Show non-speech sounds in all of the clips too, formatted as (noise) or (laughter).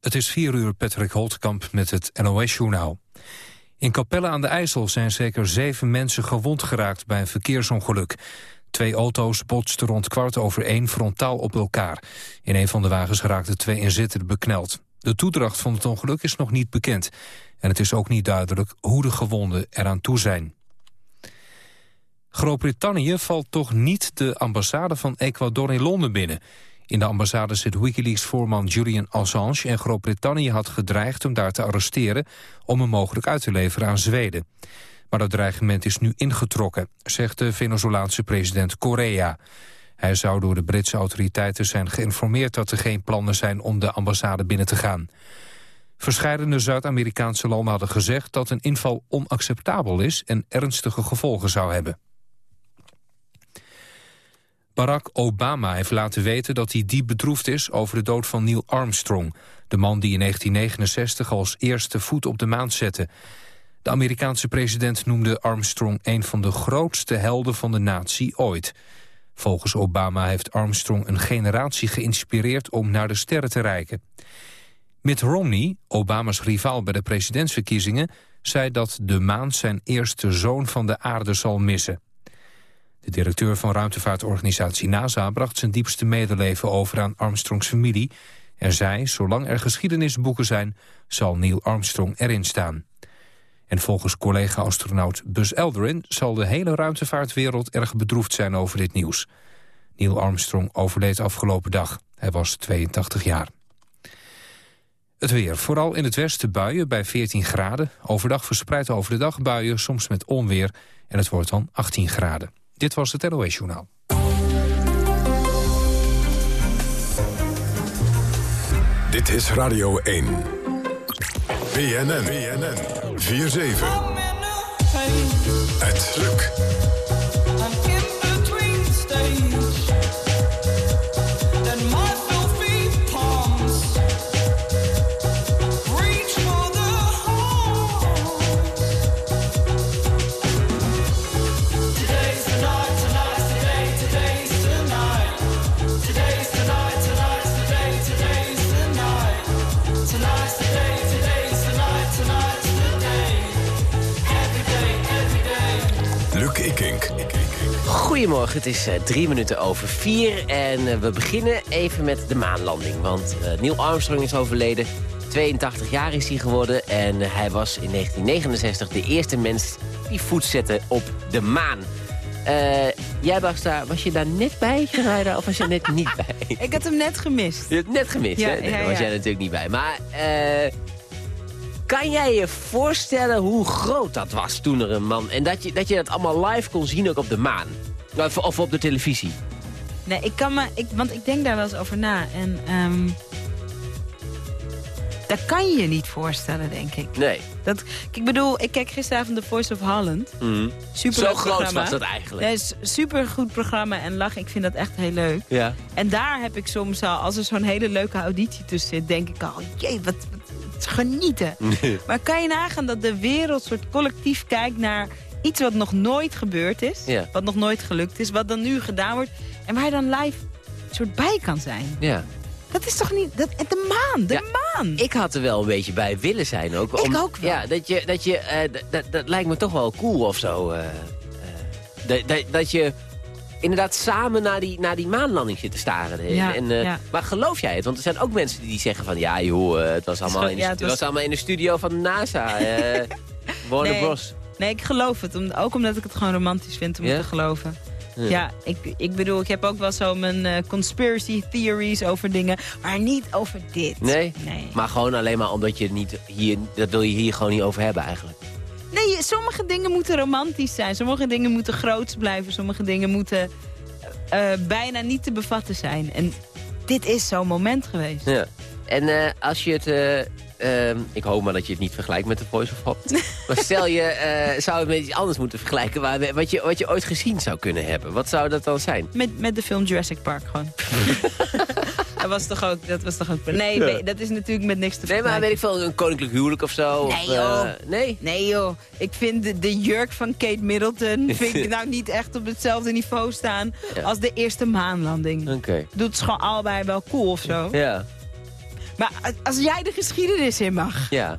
Het is 4 uur Patrick Holtkamp met het NOS-journaal. In Capelle aan de IJssel zijn zeker zeven mensen gewond geraakt bij een verkeersongeluk. Twee auto's botsten rond kwart over één frontaal op elkaar. In een van de wagens raakten twee inzittenden bekneld. De toedracht van het ongeluk is nog niet bekend. En het is ook niet duidelijk hoe de gewonden eraan toe zijn. Groot-Brittannië valt toch niet de ambassade van Ecuador in Londen binnen. In de ambassade zit Wikileaks-voorman Julian Assange... en Groot-Brittannië had gedreigd hem daar te arresteren... om hem mogelijk uit te leveren aan Zweden. Maar dat dreigement is nu ingetrokken, zegt de Venezolaanse president Correa. Hij zou door de Britse autoriteiten zijn geïnformeerd... dat er geen plannen zijn om de ambassade binnen te gaan. Verscheidene Zuid-Amerikaanse landen hadden gezegd... dat een inval onacceptabel is en ernstige gevolgen zou hebben. Barack Obama heeft laten weten dat hij diep bedroefd is over de dood van Neil Armstrong, de man die in 1969 als eerste voet op de maan zette. De Amerikaanse president noemde Armstrong een van de grootste helden van de natie ooit. Volgens Obama heeft Armstrong een generatie geïnspireerd om naar de sterren te reiken. Mitt Romney, Obama's rivaal bij de presidentsverkiezingen, zei dat de maan zijn eerste zoon van de aarde zal missen. De directeur van ruimtevaartorganisatie NASA bracht zijn diepste medeleven over aan Armstrongs familie en zei, zolang er geschiedenisboeken zijn, zal Neil Armstrong erin staan. En volgens collega-astronaut Buzz Aldrin zal de hele ruimtevaartwereld erg bedroefd zijn over dit nieuws. Neil Armstrong overleed afgelopen dag. Hij was 82 jaar. Het weer. Vooral in het westen buien bij 14 graden. Overdag verspreid over de dag buien, soms met onweer. En het wordt dan 18 graden. Dit was het NOS Journaal. Dit is Radio 1. BNN. BNN. 4-7. Het lukt. Goedemorgen, het is uh, drie minuten over vier en uh, we beginnen even met de maanlanding. Want uh, Neil Armstrong is overleden, 82 jaar is hij geworden... en hij was in 1969 de eerste mens die voet zette op de maan. jij was daar, was je daar net bij, Gerida, of was je net niet bij? (laughs) Ik had hem net gemist. Je hebt net gemist, ja, hè? Nee, ja, daar was ja. jij natuurlijk niet bij. Maar kan jij je voorstellen hoe groot dat was toen er een man... en dat je dat, je dat allemaal live kon zien ook op de maan? Of, of op de televisie? Nee, ik kan me, ik, want ik denk daar wel eens over na. En ehm dat kan je je niet voorstellen, denk ik. Nee. Dat, ik bedoel, ik kijk gisteravond The Voice of Holland. Mhm. Super Zo groot was dat eigenlijk. Nee, super goed programma en lachen. Ik vind dat echt heel leuk. Ja. En daar heb ik soms al, als er zo'n hele leuke auditie tussen zit, denk ik al, jee, wat, wat, wat genieten. maar kan je nagaan dat de wereld soort collectief kijkt naar iets wat nog nooit gebeurd is. Ja. Wat nog nooit gelukt is. Wat dan nu gedaan wordt. En waar je dan live een soort bij kan zijn. Ja. Dat is toch niet... Dat, de maan, de Ja, maan. Ik had er wel een beetje bij willen zijn ook. Ik ook wel. Ja, dat, je, dat, je, eh, dat, dat lijkt me toch wel cool of zo. eh, eh, dat, dat, dat je inderdaad samen naar die, naar die maanlanding zit te staren. Ja, en, ja. Maar geloof jij het? Want er zijn ook mensen die zeggen van... ja joh, het was allemaal, in de, ja, het het was- allemaal in de studio van NASA. (laughs) Warner Nee. Bros. Nee, ik geloof het. Om, ook omdat ik het gewoon romantisch vind om het te geloven. Ja. Ja, ik, ik bedoel, ik heb ook wel zo mijn eh, conspiracy theories over dingen. Maar niet over dit. Nee? Nee. Maar gewoon alleen maar omdat je niet hier... dat wil je hier gewoon niet over hebben eigenlijk. Nee, sommige dingen moeten romantisch zijn. Sommige dingen moeten groots blijven. Sommige dingen moeten eh, eh, bijna niet te bevatten zijn. En dit is zo'n moment geweest. Ja. En als je het... eh, ehm, ik hoop maar dat je het niet vergelijkt met de Voice of Holland. (laughs) maar stel je eh, zou het met iets anders moeten vergelijken... Waar, wat, je, wat je ooit gezien zou kunnen hebben. Wat zou dat dan zijn? Met, met de film Jurassic Park gewoon. (laughs) dat was toch ook... Dat was toch ook nee, nee, dat is natuurlijk met niks te Nee, maar weet vergelijken. ik veel, een koninklijk huwelijk of zo? Nee, of, joh. eh, nee? Nee joh, ik vind de, de jurk van Kate Middleton... (laughs) vind ik nou niet echt op hetzelfde niveau staan... Ja. als de eerste maanlanding. Oké. Doet het gewoon allebei wel cool of zo. Ja. Maar als jij de geschiedenis in mag... Ja.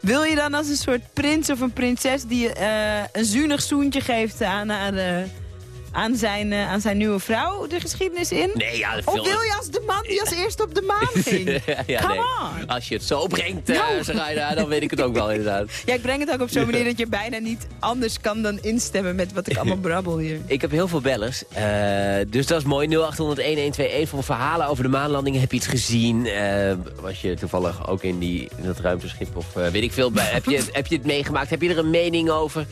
Wil je dan als een soort prins of een prinses... die uh, een zuinig zoentje geeft aan haar... Uh, aan zijn, uh, aan zijn nieuwe vrouw de geschiedenis in? Nee, ja, of wil je als de man die als eerste op de maan (laughs) ging? ja, Come nee. on. Als je het zo brengt, uh, no. dan weet ik het ook wel inderdaad. (laughs) Ja, ik breng het ook op zo'n manier dat je bijna niet anders kan dan instemmen met wat ik allemaal (laughs) brabbel hier. Ik heb heel veel bellers, uh, dus dat is mooi. 0800-1121 voor verhalen over de maanlanding. Heb je het gezien? was je toevallig ook in, die, in dat ruimteschip of weet ik veel? heb, je, heb je het meegemaakt? Heb je er een mening over?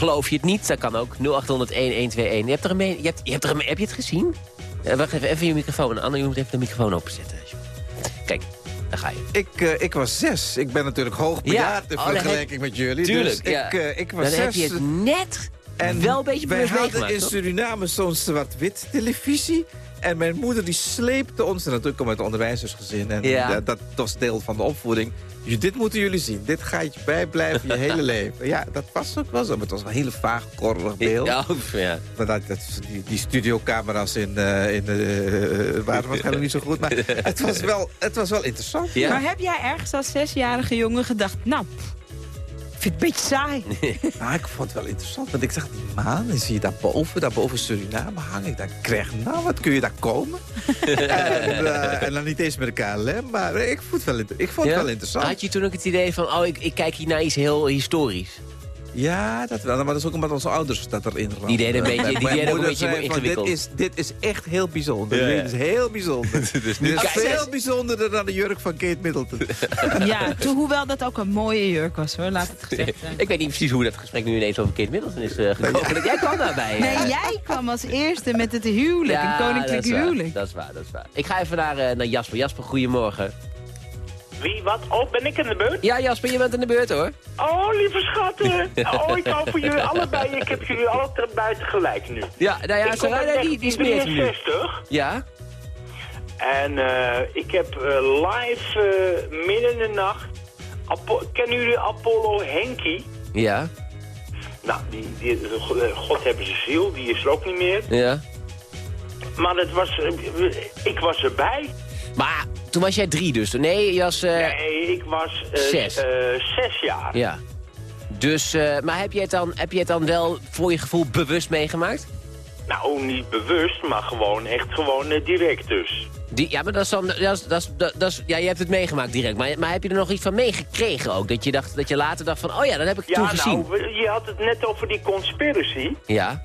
Geloof je het niet? Dat kan ook. 0800-1121. Je hebt er een je hebt, je hebt er een, heb je het gezien? Uh, wacht even, even je microfoon. Anne, je moet even de microfoon openzetten. Kijk, daar ga je. Ik, uh, ik was zes. Ik ben natuurlijk hoogbejaard ja. in oh, vergelijking met jullie. Tuurlijk, dus ja. ik, uh, ik was Dan zes. heb je het net en wel een beetje wij hadden in Suriname zo'n zwart-wit televisie. En mijn moeder die sleepte ons, en natuurlijk uit het onderwijzersgezin. En ja. dat, dat was deel van de opvoeding. Dus dit moeten jullie zien. Dit gaat je bijblijven je hele (laughs) leven. Ja, dat was ook wel zo. Maar het was een hele vaag, korrelig beeld. Ja, ja. Maar dat, dat, die, die studiocamera's in, uh, in, uh, waren waarschijnlijk niet zo goed. Maar (laughs) het was wel, het was wel interessant. Ja. Maar heb jij ergens als zesjarige jongen gedacht... nou, vind het een beetje saai. (laughs) nou, ik vond het wel interessant. Want ik zag die maan en zie je daarboven, daarboven Suriname hangen. Ik dacht, krijg nou, wat kun je daar komen? (laughs) en, uh, en, dan niet eens met de KLM, maar ik vond het wel, ik vond het wel interessant. Had je toen ook het idee van, oh, ik, ik kijk hier naar iets heel historisch? Ja, dat wel. Maar dat is ook omdat onze ouders dat erin Die deden een beetje, die deden een beetje ingewikkeld. Dit is, dit is echt heel bijzonder. Ja, ja. Dit is heel bijzonder. (laughs) dit is, dit is veel bijzonderder dan de jurk van Kate Middleton. (laughs) ja, toen, hoewel dat ook een mooie jurk was hoor, laat het gezegd (laughs) zijn. Ik weet niet precies hoe dat gesprek nu ineens over Kate Middleton is uh, gekomen. Jij kwam daarbij. Nee, jij kwam als eerste met het huwelijk, een koninklijk huwelijk. Dat is waar, dat is waar. Ik ga even naar, uh, naar Jasper. Jasper, goedemorgen. Wie, wat? Oh, ben ik in de beurt? Ja, Jasper, je bent in de beurt hoor. Oh, lieve schatten. (laughs) Oh, ik hou voor jullie allebei. Ik heb jullie alle buiten gelijk nu. Ja, nou ja, Sarayda, die, die smeert nu. Ja. En uh, ik heb uh, live uh, midden in de nacht... Apo kennen jullie Apollo Henky? Ja. Nou, die, die, God hebben ze ziel, die is er ook niet meer. Ja. Maar het was, ik was erbij. Maar toen was jij drie dus? Nee, je was... Uh, nee, ik was uh, zes. Uh, zes jaar. Ja. Dus, maar heb je, het dan, heb je het dan wel voor je gevoel bewust meegemaakt? Nou, niet bewust, maar gewoon echt gewoon direct dus. Die, ja, maar dat is dan, dat is, dat is, dat is, ja, je hebt het meegemaakt direct. Maar, maar heb je er nog iets van meegekregen ook? Dat je, dacht, dat je later dacht van, oh ja, dat heb ik ja, toen nou, gezien. je had het net over die conspiracy. Ja.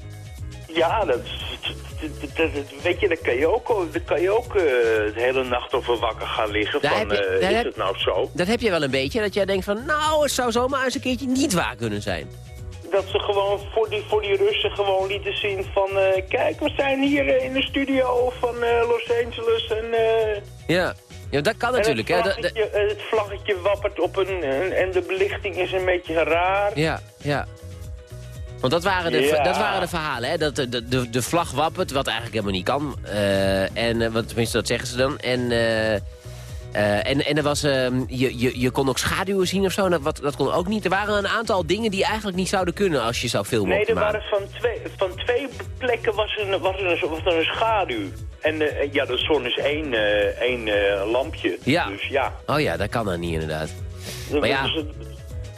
Ja, dat, weet je, daar kan je ook, daar kan je ook uh, de hele nacht over wakker gaan liggen. Daar van, je, uh, is heb, het nou zo? Dat heb je wel een beetje, dat jij denkt van, nou, het zou zomaar eens een keertje niet waar kunnen zijn. Dat ze gewoon voor die, voor die Russen gewoon lieten zien van, uh, kijk, we zijn hier in de studio van Los Angeles en... ja. Ja, dat kan natuurlijk. Het vlaggetje, hè? het vlaggetje wappert op een... en de belichting is een beetje raar. Ja, ja. Want dat waren de, dat waren de verhalen, hè? Dat de, de, de vlag wappert, wat eigenlijk helemaal niet kan. Uh, en, uh, want tenminste, dat zeggen ze dan. En, uh, en, en er was, ehm, je, je, je kon ook schaduwen zien of zo. Dat, wat, dat kon ook niet. Er waren een aantal dingen die eigenlijk niet zouden kunnen als je zou filmen Nee, er waren van twee, van twee plekken was er, was een, was er een schaduw. En ja, de zon is één, één lampje. Ja. Dus ja. Oh ja, dat kan dan niet inderdaad. Maar ja... Dus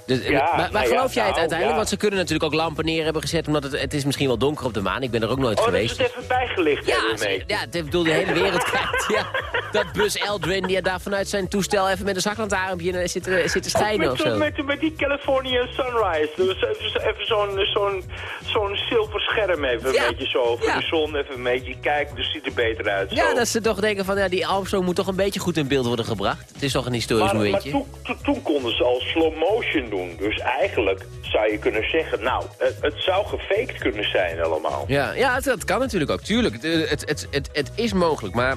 dus, ja, maar, maar geloof jij het nou, uiteindelijk? Want ze kunnen natuurlijk ook lampen neer hebben gezet... omdat het, het is misschien wel donker op de maan. Ik ben er ook nooit oh, geweest. Oh, dat is het even bijgelicht ja, hebben. Ja, ik bedoel, de hele wereld (laughs) kijkt. Ja, dat Bus Aldrin die daar vanuit zijn toestel... even met een zaklantaarmpje zit, zit te schijnen of, met, zo. Met, met die California Sunrise. Dus even, even zo'n zo'n zo'n zilver scherm even ja. een beetje zo over Ja. de zon. Even een beetje kijken, dus ziet er beter uit. Ja, dat ze toch denken van... Ja, die Armstrong moet toch een beetje goed in beeld worden gebracht. Het is toch een historisch maar, maar momentje. toen, toen, toen konden ze al slow motion doen. Dus eigenlijk zou je kunnen zeggen, nou, het, het zou gefaked kunnen zijn allemaal. Ja, ja het, dat kan natuurlijk ook. Tuurlijk, het, het, het, het, het is mogelijk, maar...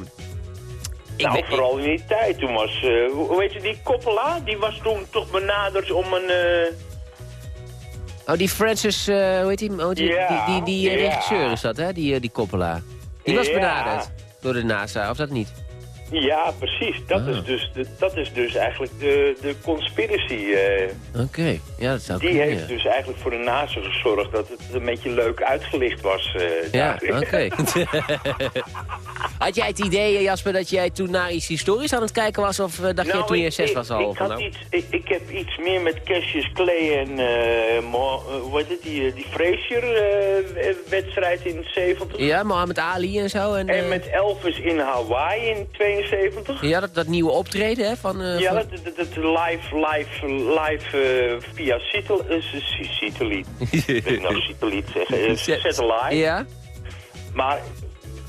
Ik nou, weet- vooral in die tijd. Toen was, eh, hoe heet je, die Coppola, die was toen toch benaderd om een... eh, Oh, die Francis, eh, hoe heet die? Oh, die, Ja, die, die, die, regisseur is dat, hè? Die, die Coppola. Die was Ja. benaderd door de NASA, of dat niet? Ja, precies. Dat, Ah. is dus de, dat is dus eigenlijk de, de conspiracy. eh, Oké, ja, dat zou die kunnen, heeft ja. dus eigenlijk voor de NASA gezorgd dat het een beetje leuk uitgelicht was. eh, Ja, oké. (laughs) (laughs) Had jij het idee, Jasper, dat jij toen naar iets historisch aan het kijken was? Of dacht nou, je toen je zes was al? Ik, had nou? iets, ik, ik, heb iets meer met Cassius Clay en uh, hoe heet het, die, die Frazier-wedstrijd in 70. Ja, Mohammed Ali en zo. En, en met Elvis in Hawaii in 72. Ja, dat, dat nieuwe optreden hè, van... ja, dat, dat, dat, live, live, live via satelliet. (laughs) ik nou satelliet zeggen. Satellite. Ja. Maar,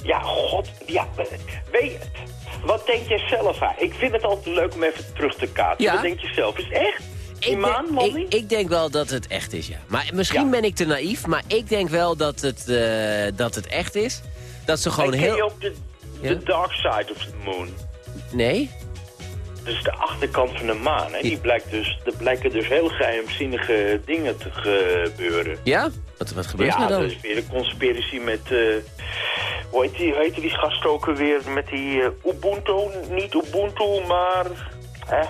ja, god, ja, weet wat denk jij zelf aan? Ik vind het altijd leuk om even terug te kaatsen. Ja. Wat denk je zelf? Is het echt? Die maan, ik, ik, denk wel dat het echt is, ja. Maar misschien ben ik te naïef, maar ik denk wel dat het, uh, dat het echt is. Dat ze gewoon heel... Ken je ook de, de dark side of the moon? Nee? Dus de achterkant van de maan. Hè? Die blijkt dus, er blijken dus heel geheimzinnige dingen te gebeuren. Ja? Wat, wat gebeurt er dan? Ja, dat is weer een conspiracy met... Uh, hoe heet die, heet die gast ook weer? Met die uh, Ubuntu, niet Ubuntu, maar... Hè?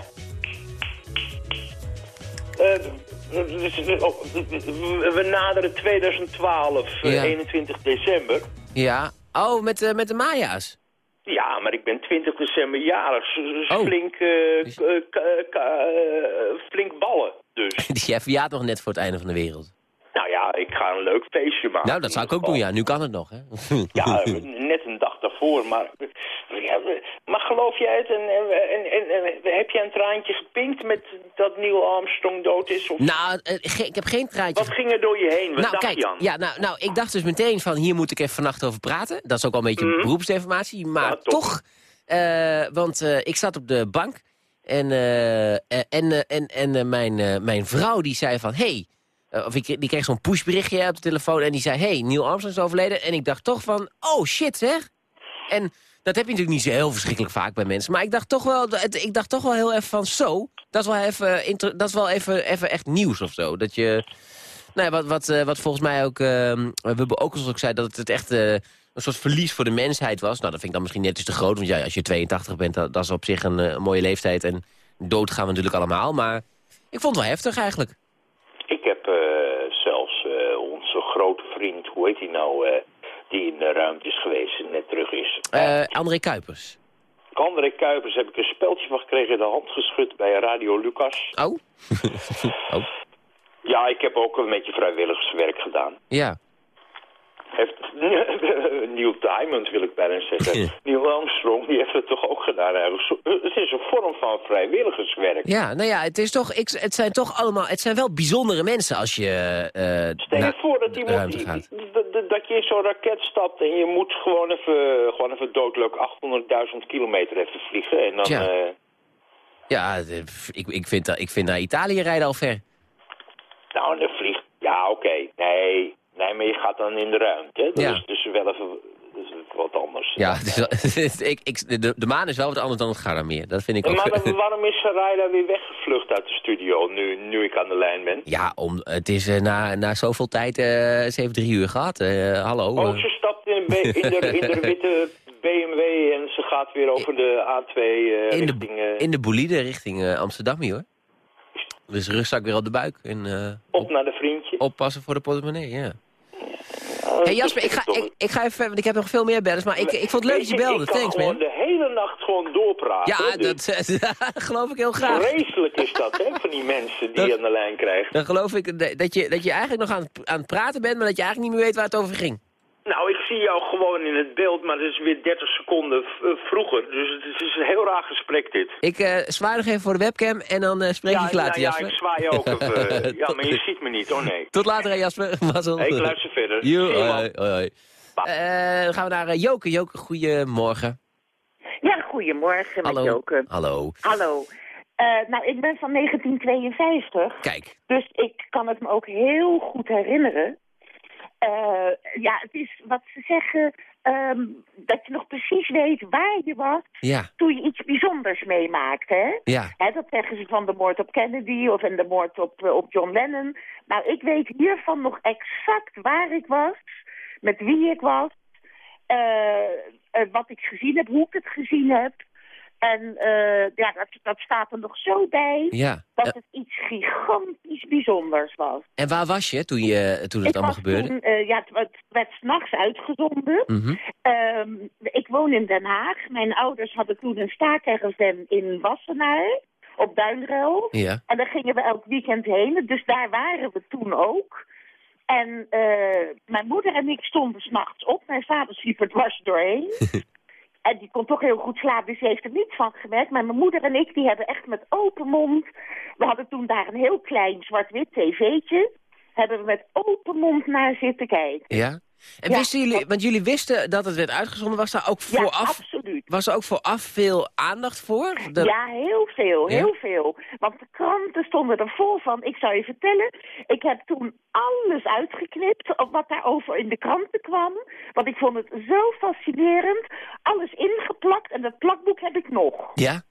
Uh, we naderen 2012, ja. 21 december. Ja. Oh, met, met de Maya's? Ja, maar ik ben 20 december jarig. Dus oh. flink, uh, flink ballen dus. (laughs) dus jij verjaart nog net voor het einde van de wereld. Nou ja, ik ga een leuk feestje maken. Nou, dat zou ik ook doen, ja. Nu kan het nog, hè? ja, (laughs) net een dag daarvoor, maar... maar geloof jij het? En, en, en, heb jij een traantje gepinkt met dat Neil Armstrong dood is? Of... Nou, eh, ik heb geen traantje... Wat ging er door je heen? Wat nou, dacht kijk, je? Ja, nou, nou, ik dacht dus meteen van, hier moet ik even vannacht over praten. Dat is ook al een beetje mm. beroepsinformatie. Maar toch, uh, want uh, ik zat op de bank... En, uh, en, en, en mijn, mijn vrouw die zei van... Hey, of ik, die kreeg zo'n pushberichtje op de telefoon en die zei... hey, Neil Armstrong is overleden. En ik dacht toch van, oh shit zeg. En dat heb je natuurlijk niet zo heel verschrikkelijk vaak bij mensen. Maar ik dacht toch wel, ik dacht toch wel heel even van zo. Dat is wel even, dat is wel even, even echt nieuws of zo. Dat je, nou ja, wat, wat, eh, wat volgens mij ook, uh, we hebben ook zei... dat het echt uh, een soort verlies voor de mensheid was. Nou, dat vind ik dan misschien net iets te groot. Want ja, als je 82 bent, dat, dat is op zich een, een mooie leeftijd. En dood gaan we natuurlijk allemaal. Maar ik vond het wel heftig eigenlijk. Ik heb uh, zelfs onze grote vriend, hoe heet hij nou, die in de ruimte is geweest en net terug is. André Kuipers. André Kuipers heb ik een speltje van gekregen in de hand geschud bij Radio Lucas. Oh? (laughs) oh. Ja, ik heb ook een beetje vrijwilligerswerk gedaan. Ja heeft (laughs) Neil Diamond, wil ik bijna zeggen. Neil Armstrong, die heeft het toch ook gedaan Het is een vorm van vrijwilligerswerk. Ja, nou ja, het, is toch, ik, het zijn toch allemaal, het zijn wel bijzondere mensen als je uh, Stel je voor dat, iemand, die, dat je in zo'n raket stapt en je moet gewoon even, gewoon even doodleuk 800.000 kilometer even vliegen. En dan, ja, uh... ja ik, ik, vind, ik vind naar Italië rijden al ver. Nou, de vlieg... Ja, oké. Nee, Nee, maar je gaat dan in de ruimte. Dat ja. is dus wel even wat anders. Ja, (laughs) ik, ik, de, de maan is wel wat anders dan het Garameer. Dat vind ik ook. Maar (laughs) waarom is Sarayda weer weggevlucht uit de studio, nu, nu ik aan de lijn ben? Ja, om, het is uh, na, na zoveel tijd, uh, ze heeft drie uur gehad. Uh, hallo. Oh, ze stapt in, in, de, in de witte BMW en ze gaat weer over de A2 in richting... De, in de bolide richting Amsterdam, hoor. Dus rugzak weer op de buik. En, op, op naar de vriendje. Oppassen voor de portemonnee, ja. Hey Jasper, ik ga, ik, ik ga even, want ik heb nog veel meer bellers, maar ik, ik vond het leuk dat je belde. Thanks, man. Ik de hele nacht gewoon doorpraten. Ja, dus. (laughs) dat, geloof ik heel graag. Vreselijk is dat, hè, van die mensen die je aan de lijn krijgt. Dan geloof ik dat je, dat je eigenlijk nog aan aan het praten bent, maar dat je eigenlijk niet meer weet waar het over ging. Nou, ik zie jou gewoon in het beeld, maar het is weer 30 seconden eh, vroeger. Dus het is een heel raar gesprek dit. Ik uh, zwaai nog even voor de webcam en dan uh, spreek ja, ik later, nou, Ja, ik zwaai ook. Even, (laughs) ja, maar je ziet me niet. Oh nee. Tot later, Jasper. (laughs) Mazzel. Hey, ik luister verder. Jo, hoi, hoi. dan gaan we naar Joke. Joke, goedemorgen. Ja, goedemorgen Hallo. met Joke. Hallo. Hallo. nou, ik ben van 1952. Kijk. Dus ik kan het me ook heel goed herinneren. Uh, ja, het is wat ze zeggen, um, dat je nog precies weet waar je was ja. toen je iets bijzonders meemaakt. Hè? Ja. Hè, dat zeggen ze van de moord op Kennedy of en de moord op, uh, op John Lennon. Maar ik weet hiervan nog exact waar ik was, met wie ik was, uh, wat ik gezien heb, hoe ik het gezien heb. En uh, ja, dat, dat staat er nog zo bij ja. dat het iets gigantisch bijzonders was. En waar was je toen, je, toen het ik allemaal gebeurde? Toen, uh, ja, het, het werd s'nachts uitgezonden. Mm -hmm. um, ik woon in Den Haag. Mijn ouders hadden toen een staakerven in Wassenaar op Duinruil. Ja. En daar gingen we elk weekend heen. Dus daar waren we toen ook. En uh, mijn moeder en ik stonden s'nachts op. Mijn vader sliep er dwars doorheen. (laughs) en die kon toch heel goed slapen, dus ze heeft er niets van gemerkt. Maar mijn moeder en ik, die hebben echt met open mond... We hadden toen daar een heel klein zwart-wit tv'tje. Hebben we met open mond naar zitten kijken. Ja? En Ja. wisten jullie, want jullie wisten dat het werd uitgezonden, was daar ook Ja, vooraf, absoluut. was er ook vooraf veel aandacht voor? Dat- Ja, heel veel, Ja? heel veel. Want de kranten stonden er vol van. Ik zou je vertellen, ik heb toen alles uitgeknipt wat daarover in de kranten kwam. Want ik vond het zo fascinerend. Alles ingeplakt en dat plakboek heb ik nog. Ja?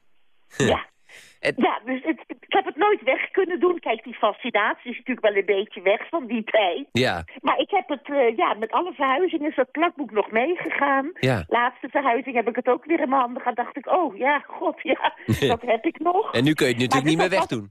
Ja. Ja, dus het, ik heb het nooit weg kunnen doen. Kijk, die fascinatie is natuurlijk wel een beetje weg van die tijd. Ja, Maar ik heb het, eh, ja, met alle verhuizingen is dat plakboek nog meegegaan. ja. Laatste verhuizing heb ik het ook weer in mijn handen gehad. dacht ik, oh ja, god, ja, dat heb ik nog. En nu kun je het natuurlijk niet Maar meer dus dat wegdoen.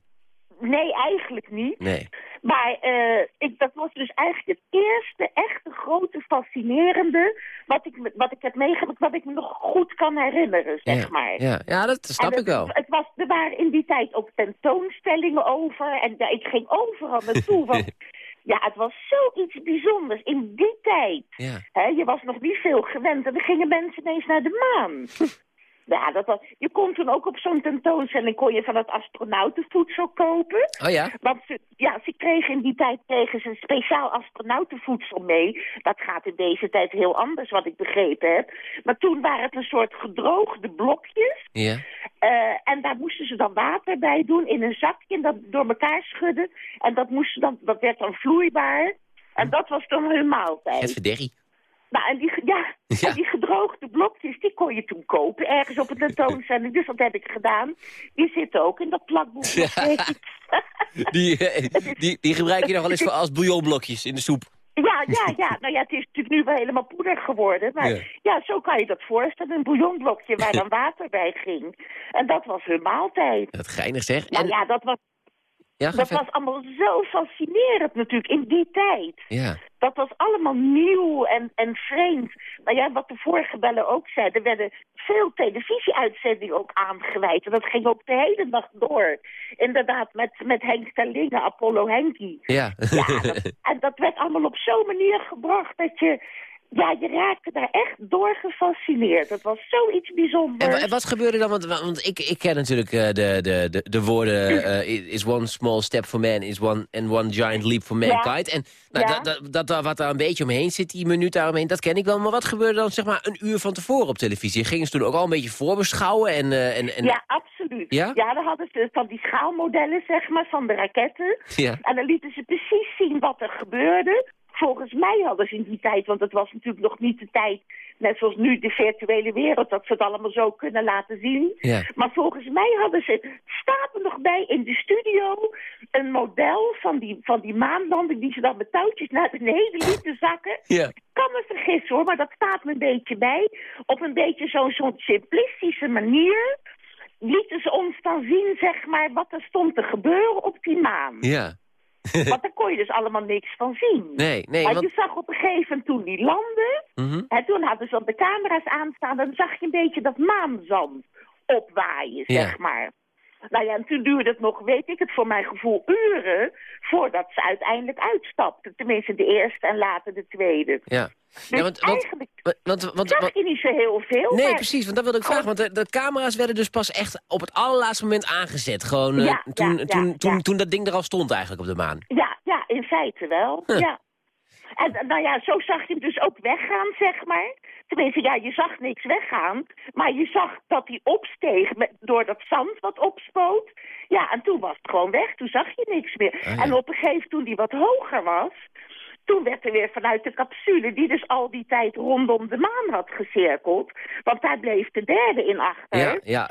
Nee, eigenlijk niet. Nee. Maar eh, ik, dat was dus eigenlijk het eerste echte grote fascinerende... wat ik, wat ik heb meegemaakt, wat ik me nog goed kan herinneren, zeg Ja, maar. ja, ja, dat snap ik wel. Het was, er waren in die tijd ook tentoonstellingen over. En ja, ik ging overal (laughs) naartoe. Want ja, het was zoiets bijzonders in die tijd. Ja. Hè, je was nog niet veel gewend. En dan gingen mensen ineens naar de maan. (laughs) Ja, dat was, je kon toen ook op zo'n tentoonstelling kon je van het astronautenvoedsel kopen. Oh ja? Want ze, ja, ze kregen in die tijd kregen ze een speciaal astronautenvoedsel mee. Dat gaat in deze tijd heel anders, wat ik begrepen heb. Maar toen waren het een soort gedroogde blokjes. Ja. Eh, en daar moesten ze dan water bij doen in een zakje en dat door elkaar schudden. En dat, moest dan, dat werd dan vloeibaar. En dat was dan hun maaltijd. Het verderrie. Nou, en die, ja, (laughs) Ja. en die gedroogde blokjes, die kon je toen kopen ergens op een (laughs) tentoonstelling. Dus dat heb ik gedaan. Die zitten ook in dat plakboek. nog Ja. steeds. (laughs) Die, eh, die, die gebruik je nog wel eens voor als bouillonblokjes in de soep. Ja, ja, ja. Nou ja, het is natuurlijk nu wel helemaal poeder geworden. Maar Ja. ja, zo kan je dat voorstellen. Een bouillonblokje waar dan water bij ging. En dat was hun maaltijd. Dat geinig zeg. Nou En, ja, dat was, ja, dat was allemaal zo fascinerend natuurlijk in die tijd. ja. Dat was allemaal nieuw en, en vreemd. Nou ja, wat de vorige bellen ook zeiden, er werden veel televisieuitzendingen ook aangeweid. En dat ging ook de hele nacht door. Inderdaad, met, met Henk Terlingen, Apollo Henkie. Ja. Ja, dat- en dat werd allemaal op zo'n manier gebracht dat je... Ja, je raakte daar echt door gefascineerd. Het was zoiets bijzonders. en wat gebeurde dan? Want, want ik, ik ken natuurlijk eh, de, de, de, de woorden... (clears throat) eh, is one small step for man, is one, and one giant leap for mankind. En nou, Ja. dat, dat, dat, dat- wat daar een beetje omheen zit, die minuut daaromheen, dat ken ik wel. Maar wat gebeurde dan zeg maar een uur van tevoren op televisie? Gingen ze toen ook al een beetje voorbeschouwen? En, eh, en, en, Ja, absoluut. Ja? dan hadden ze van die schaalmodellen, zeg maar, van de raketten. Ja. En dan lieten ze precies zien wat er gebeurde. Volgens mij hadden ze in die tijd, want het was natuurlijk nog niet de tijd... net zoals nu de virtuele wereld, dat ze het allemaal zo kunnen laten zien. Ja. Maar volgens mij hadden ze, staat er nog bij in de studio... een model van die, van die maanlanding die ze dan met touwtjes naar beneden lieten zakken Ja. kan me vergissen hoor, maar dat staat me een beetje bij. Op een beetje zo'n zo'n simplistische manier lieten ze ons dan zien, zeg maar, wat er stond te gebeuren op die maan. Ja. (laughs) Want daar kon je dus allemaal niks van zien. Nee, nee, maar want... je zag op een gegeven moment toen die landen, Mhm. en toen hadden ze dan de camera's aanstaan, dan zag je een beetje dat maanzand opwaaien, Ja. zeg maar. Nou ja, en toen duurde het nog, weet ik het, voor mijn gevoel uren... voordat ze uiteindelijk uitstapten. Tenminste de eerste en later de tweede. Ja. Dus Ja, want, want, eigenlijk want, want, want, zag je niet zo heel veel. Nee, maar- precies, want dat wilde ik vragen. Want de, de camera's werden dus pas echt op het allerlaatste moment aangezet. Gewoon eh, Ja, toen, ja, toen, toen, toen dat ding er al stond eigenlijk op de maan. Ja, ja, in feite wel. Huh. Ja. En eh, nou ja, zo zag je hem dus ook weggaan, zeg maar. Tenminste, ja, je zag niks weggaan. Maar je zag dat hij opsteeg met, door dat zand wat opspoot. Ja, en toen was het gewoon weg. Toen zag je niks meer. Ah, ja. En op een gegeven moment, toen hij wat hoger was... Toen werd er weer vanuit de capsule, die dus al die tijd rondom de maan had gecirkeld... want daar bleef de derde in achter... Ja, ja.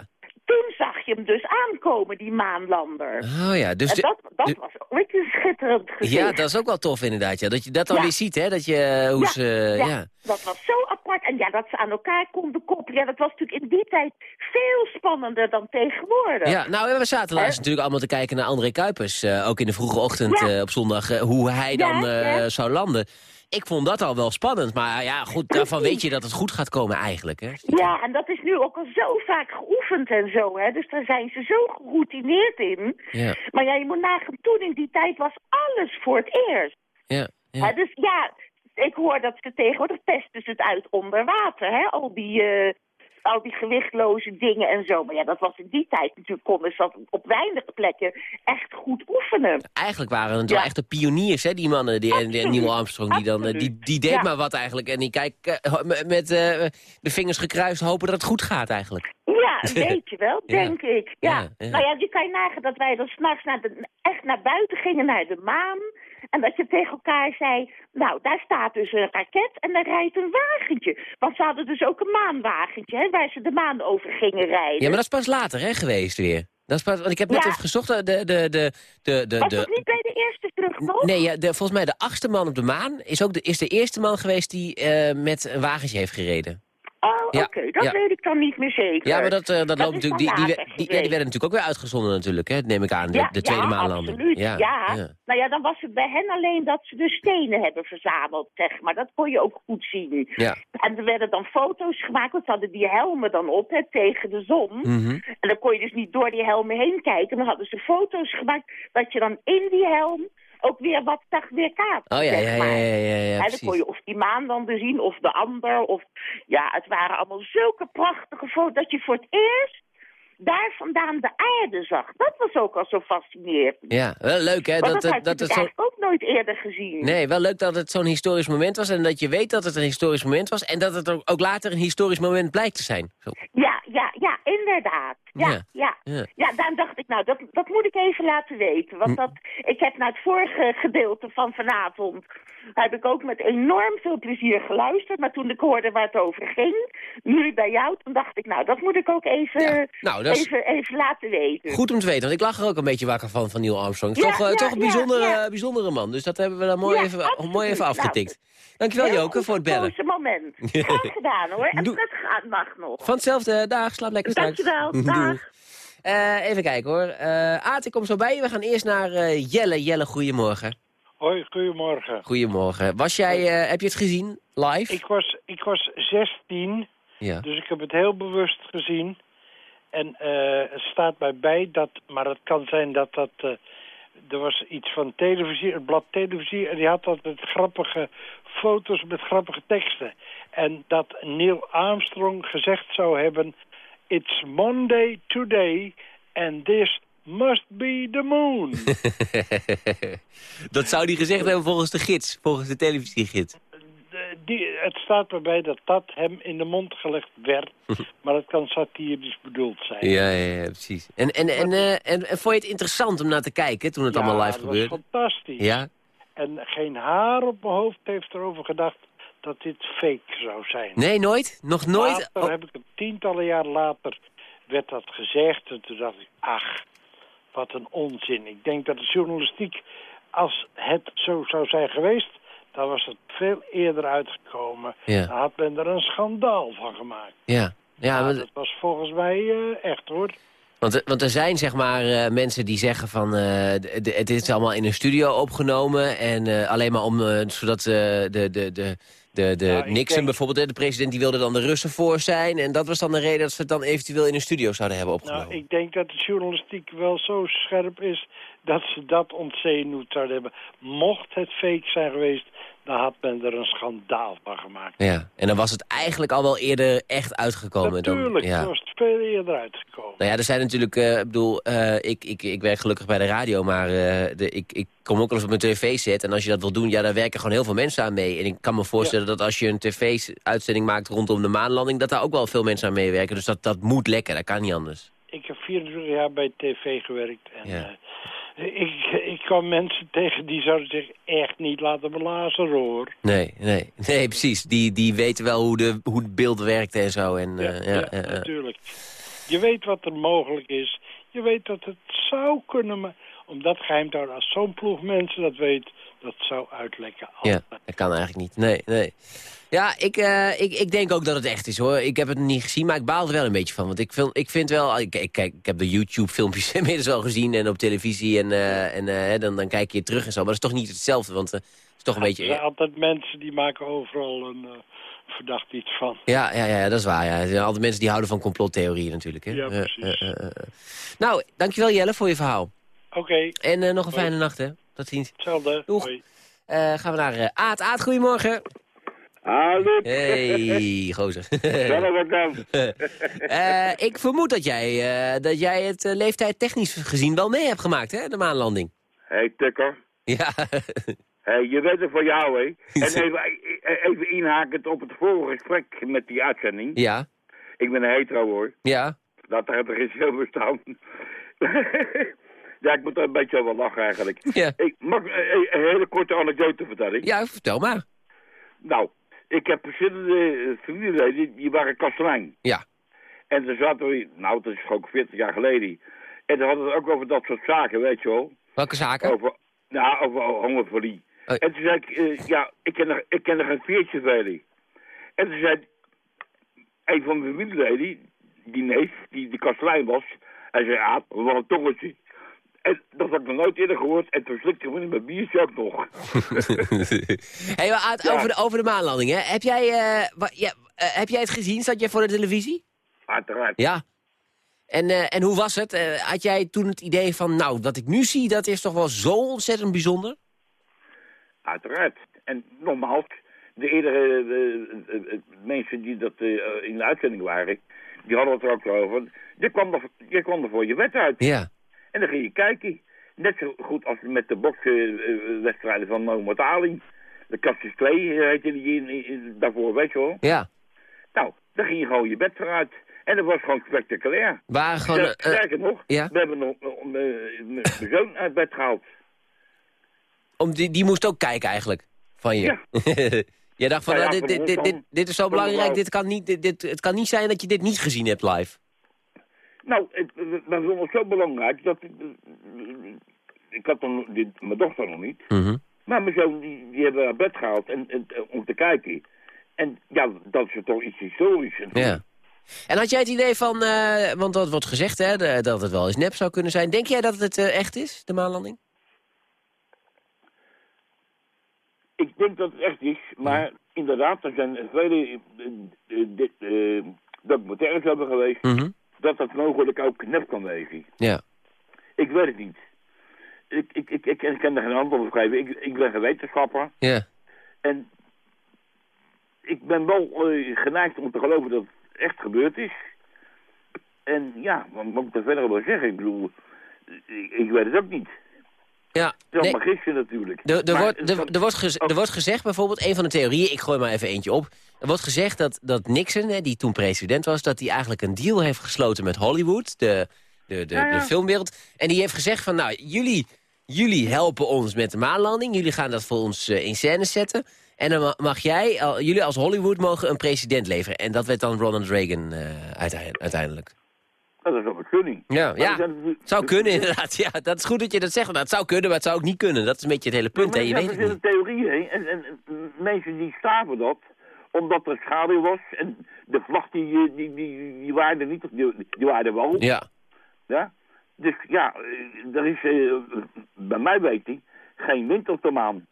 Toen zag je hem dus aankomen, die maanlander. Oh ja, dus... En dat, dat was ook een schitterend gezicht. Ja, dat is ook wel tof inderdaad, ja. Dat je dat dan weer ziet, hè? Dat je, eh, hoe ja, ze... ja, ja. dat was zo apart. En ja, dat ze aan elkaar konden koppelen. Ja, dat was natuurlijk in die tijd veel spannender dan tegenwoordig. Ja, nou, we zaten laatst natuurlijk allemaal te kijken naar André Kuipers. eh, ook in de vroege ochtend eh, op zondag. eh, hoe hij dan eh, zou landen. Ik vond dat al wel spannend. Maar ja, goed, daarvan weet je dat het goed gaat komen eigenlijk, hè? Ja, en dat is nu ook al zo vaak geoefend en zo, hè. Dus daar zijn ze zo geroutineerd in. Ja, Maar ja, je moet nagaan, toen in die tijd was alles voor het eerst. ja, Hè, ja. dus ja, ik hoor dat ze tegenwoordig testen ze het uit onder water, hè. Al die, eh, al die gewichtloze dingen en zo. Maar ja, dat was in die tijd natuurlijk, konden ze dat op weinige plekken echt goed oefenen. Eigenlijk waren het wel Ja. echte pioniers, hè, die mannen. Die, en die. Neil Armstrong, die, dan, eh, die, die deed Ja. maar wat eigenlijk. En die kijkt eh, met, eh, de vingers gekruist hopen dat het goed gaat eigenlijk. Ja, (laughs) weet je wel, denk ik. Ja. Nou ja, je kan je nagaan dat wij dan s'nachts naar de, echt naar buiten gingen, naar de maan. En dat je tegen elkaar zei, nou, daar staat dus een raket en daar rijdt een wagentje. Want ze hadden dus ook een maanwagentje, hè, waar ze de maan over gingen rijden. Ja, maar dat is pas later hè, geweest weer. Dat is pas, want ik heb net Ja. even gezocht, de, de, de, de, de, de, Was dat niet bij de eerste terug nog? Nee, ja, de, volgens mij de achtste man op de maan is ook de, is de eerste man geweest die eh, met een wagentje heeft gereden. Oh, Ja, oké, dat ja. weet ik dan niet meer zeker. Ja, maar dat, eh, dat, Dat loopt natuurlijk. Die, die, die, ja, die geweest. werden natuurlijk ook weer uitgezonden natuurlijk, hè, neem ik aan, de, de tweede ja, maanlanding. Absoluut, ja, ja. Nou ja, dan was het bij hen alleen dat ze de stenen hebben verzameld, zeg maar. Dat kon je ook goed zien. Ja. En er werden dan foto's gemaakt, want ze hadden die helmen dan op, hè, tegen de zon. Mhm. En dan kon je dus niet door die helmen heen kijken. Dan hadden ze foto's gemaakt dat je dan in die helm ook weer wat zag weerkaatst, Oh ja, zeg ja, ja, ja, ja, ja, dan kon je of die maan dan bezien, of de ander. Of, ja, het waren allemaal zulke prachtige foto's dat je voor het eerst daar vandaan de aarde zag. Dat was ook al zo fascinerend. Ja, wel leuk hè, Want dat, dat, dat, had dat ook nooit eerder gezien. Nee, wel leuk dat het zo'n historisch moment was en dat je weet dat het een historisch moment was en dat het ook later een historisch moment blijkt te zijn. Zo. Ja, ja, ja, inderdaad. Ja, Ja, ja. ja. dacht ik, nou, dat, dat moet ik even laten weten. Want dat, ik heb naar het vorige gedeelte van vanavond... heb ik ook met enorm veel plezier geluisterd. Maar toen ik hoorde waar het over ging, nu bij jou... toen dacht ik, nou, dat moet ik ook even, Ja, nou, is- even, even laten weten. Goed om te weten, want ik lag er ook een beetje wakker van, van Neil Armstrong. Ja, toch, eh, ja, toch een bijzondere, ja. bijzondere man, dus dat hebben we dan mooi, Ja, even, absoluut. mooi even Nou, afgetikt. Dankjewel Heel Joke voor het bellen. gekozen moment. (laughs) Graag gedaan, hoor. En Doe- dat gaat mag nog. Van hetzelfde, dag, slaap lekker straks. Dankjewel, (laughs) dag. Eh, even kijken hoor. Eh Aad, ik kom zo bij je. We gaan eerst naar eh, Jelle. Jelle, goedemorgen. Hoi, goedemorgen. Goedemorgen. Was jij, eh, heb je het gezien, live? Ik was, ik was 16, Ja. dus ik heb het heel bewust gezien. En eh het staat mij bij dat, maar het kan zijn dat dat... eh, er was iets van televisie, het blad televisie, en die had altijd grappige foto's met grappige teksten. En dat Neil Armstrong gezegd zou hebben... It's Monday today, and this must be the moon. (laughs) dat zou hij gezegd hebben volgens de gids, volgens de televisiegids. Die, het staat erbij dat dat hem in de mond gelegd werd. maar het kan satirisch bedoeld zijn. Ja, ja, ja, precies. En, en, en, eh, en, en vond je het interessant om naar te kijken toen het Ja, allemaal live dat was gebeurde? fantastisch. Ja? En geen haar op mijn hoofd heeft erover gedacht dat dit fake zou zijn. Nee, nooit? Nog nooit? Later Oh, heb ik het tientallen jaar later werd dat gezegd. En toen dacht ik, ach, wat een onzin. Ik denk dat de journalistiek, als het zo zou zijn geweest... dan was het veel eerder uitgekomen. Ja. Dan had men er een schandaal van gemaakt. ja. Ja, maar- dat was volgens mij eh, echt hoor. Want, er- want er zijn zeg maar eh, mensen die zeggen van... eh, het is allemaal in een studio opgenomen... en eh, alleen maar om... eh, zodat eh, de, de, de, de, de Nixon denk- bijvoorbeeld... de president die wilde dan de Russen voor zijn... en dat was dan de reden dat ze het dan eventueel in een studio zouden hebben opgenomen. Nou, ik denk dat de journalistiek wel zo scherp is dat ze dat ontzenuwd zouden hebben. Mocht het fake zijn geweest, dan had men er een schandaal van gemaakt. Ja, en dan was het eigenlijk al wel eerder echt uitgekomen. Natuurlijk, dan, ja. was het veel eerder uitgekomen. Nou ja, er zijn natuurlijk, eh, ik bedoel, eh, ik, ik, ik werk gelukkig bij de radio, maar eh, de, ik, ik kom ook wel eens op mijn tv-set. En als je dat wil doen, ja, daar werken gewoon heel veel mensen aan mee. En ik kan me voorstellen dat als je een tv-uitzending maakt rondom de maanlanding, dat daar ook wel veel mensen aan meewerken. Dus dat, dat moet lekker, dat kan niet anders. Ik heb 24 jaar bij tv gewerkt. En, Ja. Eh, ik, ik kwam mensen tegen die zouden zich echt niet laten blazen hoor. Nee, nee, nee, precies. Die, die weten wel hoe, de, hoe het beeld werkt en zo. En, eh, ja, ja, ja, ja. natuurlijk. Je weet wat er mogelijk is. Je weet dat het zou kunnen, maar om dat geheim te houden, als zo'n ploeg mensen dat weet, dat zou uitlekken. Ja, dat kan eigenlijk niet. Nee, nee. Ja, ik, uh, ik, ik denk ook dat het echt is hoor. Ik heb het niet gezien, maar ik baal er wel een beetje van. Want ik, vind, ik vind wel... Ik, ik, kijk, ik heb de YouTube-filmpjes (laughs) inmiddels wel gezien en op televisie. En, uh, en uh, dan, dan kijk je terug en zo. Maar dat is toch niet hetzelfde, want het is toch een beetje... Er zijn altijd mensen die maken overal een verdacht iets van. Ja, ja, ja, dat is waar. Ja. Er zijn altijd mensen die houden van complottheorieën natuurlijk. Hè? Ja, precies. nou, dankjewel Jelle voor je verhaal. Oké. En nog een fijne nacht, hè. Tot ziens. Hetzelfde. Doeg. Hoi. gaan we naar Aad. Aad, goedemorgen. Hallo. Hey, gozer. wat dan? uh, (laughs) ik vermoed dat jij, uh, dat jij het uh, leeftijd technisch gezien wel mee hebt gemaakt, hè, de maanlanding. Hey, Tukker. Ja. hey, je weet het van jou, hè. (laughs) En even, even inhakend op het vorige gesprek met die uitzending. Ja. Ik ben een hetero, hoor. Ja. Dat er geen zo bestaan. Ja, ik moet er een beetje over lachen, eigenlijk. Ja. Ik mag een, een hele korte anekdote vertellen. Ja, vertel maar. Nou, ik heb verschillende familieleden, die, waren kastelein. Ja. En dan zaten we, nou, dat is ook 40 jaar geleden. En dan hadden we het ook over dat soort zaken, weet je wel. Welke zaken? Over, nou, over homofilie. Oh. En toen zei ik, uh, ja, ik ken, er, ik ken er geen veertje verder. En toen zei een van mijn familieleden, die neef, die de kastelein was, hij zei, ah, wat een tongetje. En dat had ik nog nooit eerder gehoord. En toen slikte ik in mijn biertje ook nog. (laughs) hey, maar Aad, Ja. over, de, over de maanlanding, hè. Heb jij, eh, ja, eh, heb jij het gezien? Zat jij voor de televisie? Uiteraard. Ja. En, eh, en hoe was het? Had jij toen het idee van, nou, wat ik nu zie, dat is toch wel zo ontzettend bijzonder? Uiteraard. En nogmaals, de eerdere eh, mensen die dat in de uitzending waren, die hadden het er ook over. Je kwam er, je kwam er voor je wet uit. Ja. En dan ging je kijken. Net zo goed als met de bokswedstrijden van Mohamed Ali. De Kastjes 2 heette die in, in- daarvoor, weet je wel. Ja. Nou, dan ging je gewoon je bed vooruit. En dat was gewoon spectaculair. Waren gewoon... Eh, Sterker nog, ja? we hebben nog eh, mijn (laughs) zoon uit bed gehaald. om die, die moest ook kijken eigenlijk, van je. Ja. (laughs) Jij dacht van, Nou ja, nou, dit, dit, dit, dit, is zo belangrijk, dit kan niet, dit, het kan niet zijn dat je dit niet gezien hebt live. Nou, het, dat is ons zo belangrijk dat... ik- Ik had dan dit, mijn dochter nog niet. Mhm. Maar mijn zoon, die, die hebben naar bed gehaald en, en, om te kijken. En ja, dat is toch iets historisch. Ja. En had jij het idee van, eh, want dat wordt gezegd hè, de- dat het wel eens nep zou kunnen zijn. Denk jij dat het eh, echt is, de maanlanding? Ik denk dat het echt is, maar inderdaad, er zijn vele eh, eh, eh, documentaires hebben geweest... Mhm. Dat dat mogelijk ook nep kan wezen. Ja. Ik weet het niet. Ik, ik, ik, ik, ik kan er geen antwoord op geven. Ik, ik ben geen wetenschapper. Ja. En ik ben wel eh, geneigd om te geloven dat het echt gebeurd is. En ja, wat moet ik er verder over zeggen? Ik bedoel, ik, ik weet het ook niet. Ja. Is Nee. gisteren natuurlijk. Er, wordt, er, wordt gez- er wordt gezegd, bijvoorbeeld, een van de theorieën, ik gooi maar even eentje op. Er wordt gezegd dat, dat Nixon, hè, die toen president was, dat hij eigenlijk een deal heeft gesloten met Hollywood, de, de, de, Ja, ja. de filmwereld. En die heeft gezegd van, nou, jullie, jullie helpen ons met de maanlanding, jullie gaan dat voor ons eh, in scène zetten. En dan ma- mag jij, al- jullie als Hollywood mogen een president leveren. En dat werd dan Ronald Reagan eh, uiteind- uiteindelijk. Dat is een gunning. Ja, Maar ja. er Het zou kunnen inderdaad, ja. Dat is goed dat je dat zegt, want het zou kunnen, maar het zou ook niet kunnen. Dat is een beetje het hele punt, hè. Maar Je er weet het niet. theorieën heen. En, en, en mensen die staven dat omdat er schaduw was. En de vlag die, eh, die, die, die waarde niet, of die, die waarde wel. Ja. Ja? Dus ja, eh, er is eh, bij mij weet hij geen wind op de maan.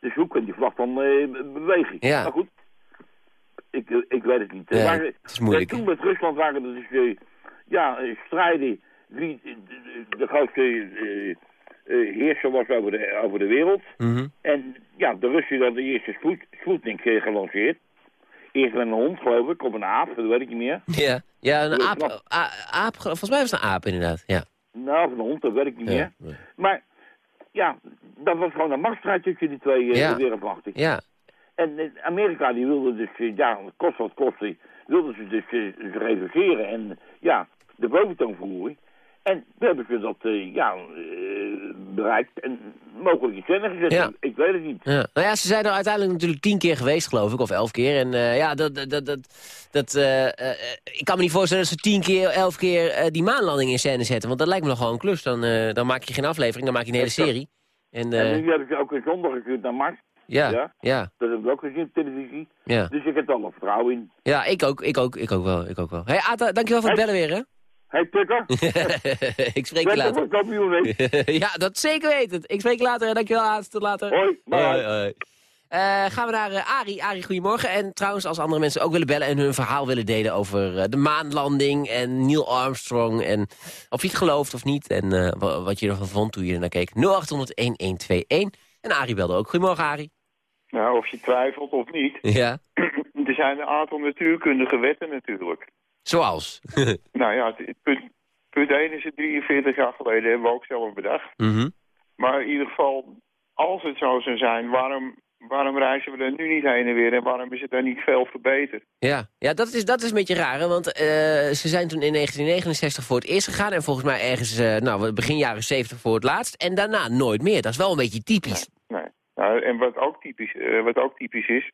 Dus hoe kan die vlag dan eh, bewegen? Ja. Maar goed, ik, ik weet het niet. Er Ja, waren- het is moeilijk, Toen met Rusland waren er dus ja, strijden wie eh, de, grootste eh, eh, heerser was over de, over de wereld. Mhm. En ja, de Russen hadden de eerste Sput- Sputnik eh, gelanceerd. Eerst met een hond, geloof ik, of een aap, dat weet ik niet meer. Ja, ja een aap, volgens mij was het een aap inderdaad, ja. Nou, of een hond, dat weet ik niet Ja, meer. Maar ja, dat was gewoon een machtsstrijd tussen die twee Ja. wereldmachten. ja. En Amerika die wilde dus, ja, kost wat kost, wilden ze dus ze reduceren en ja, de boventoon voeren. En we hebben ze dat uh, ja, uh, bereikt en mogelijk iets verder gezet. Ja. Ik weet het niet. Ja. Nou ja, ze zijn er uiteindelijk natuurlijk tien keer geweest, geloof ik, of elf keer. En uh, ja, dat, dat, dat, dat, ik kan me niet voorstellen dat ze tien keer, elf keer die maanlanding in scène zetten. Want dat lijkt me nogal een klus. Dan, dan maak je geen aflevering, dan maak je een hele serie. En, en nu heb ik ook een zondag gekund naar Mars. Ja, ja, ja. Dat heb ik ook gezien op televisie. Ja. Dus ik heb er wel vertrouwen in. Ja, ik ook, ik ook, ik ook wel. Ik ook wel. hey, Ata, dankjewel voor het bellen weer, hè? Hey, Tukker. (laughs) ik spreek je later. (laughs) ja, dat zeker weten. Ik spreek je later. Dankjewel, Aad. Tot later. Hoi. Bye. Hoi, hoi. Uh, gaan we naar uh, Arie. Arie, goedemorgen. En trouwens, als andere mensen ook willen bellen en hun verhaal willen delen over uh, de maanlanding en Neil Armstrong. En of je het gelooft of niet. En wat je ervan vond toen je er naar keek. 0800-1121. En Arie belde ook. Goedemorgen, Arie. Nou, of je twijfelt of niet. Ja. (clears throat) er zijn een aantal natuurkundige wetten natuurlijk. Zoals? (laughs) nou ja, het, punt, punt 1 is het 43 jaar geleden, hebben we ook zelf bedacht. Mm Maar in ieder geval, als het zo zou zijn, waarom, waarom reizen we er nu niet heen en weer? En waarom is het dan niet veel verbeterd? Ja, ja dat, is, dat is een beetje raar, hè? want uh, ze zijn toen in 1969 voor het eerst gegaan... en volgens mij ergens uh, nou, begin jaren 70 voor het laatst... en daarna nooit meer. Dat is wel een beetje typisch. Nee, nee. Nou, en wat ook typisch, uh, wat ook typisch is...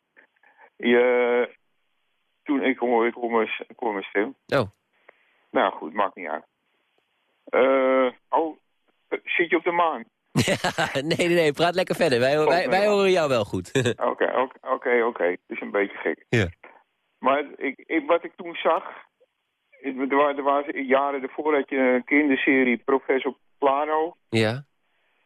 Je, toen ik hoor, ik hoor mijn, ik hoor mijn stem. Oh. Nou goed, maakt niet uit. Uh, oh, zit je op de maan? (laughs) nee, nee, nee, praat lekker verder. Wij, Oh, wij, wij horen jou wel goed. (laughs) Oké, oké, oké. Het is een beetje gek. Ja. Maar ik, ik, wat ik toen zag... Er waren, er waren jaren ervoor had je een kinderserie Professor Plano. Ja.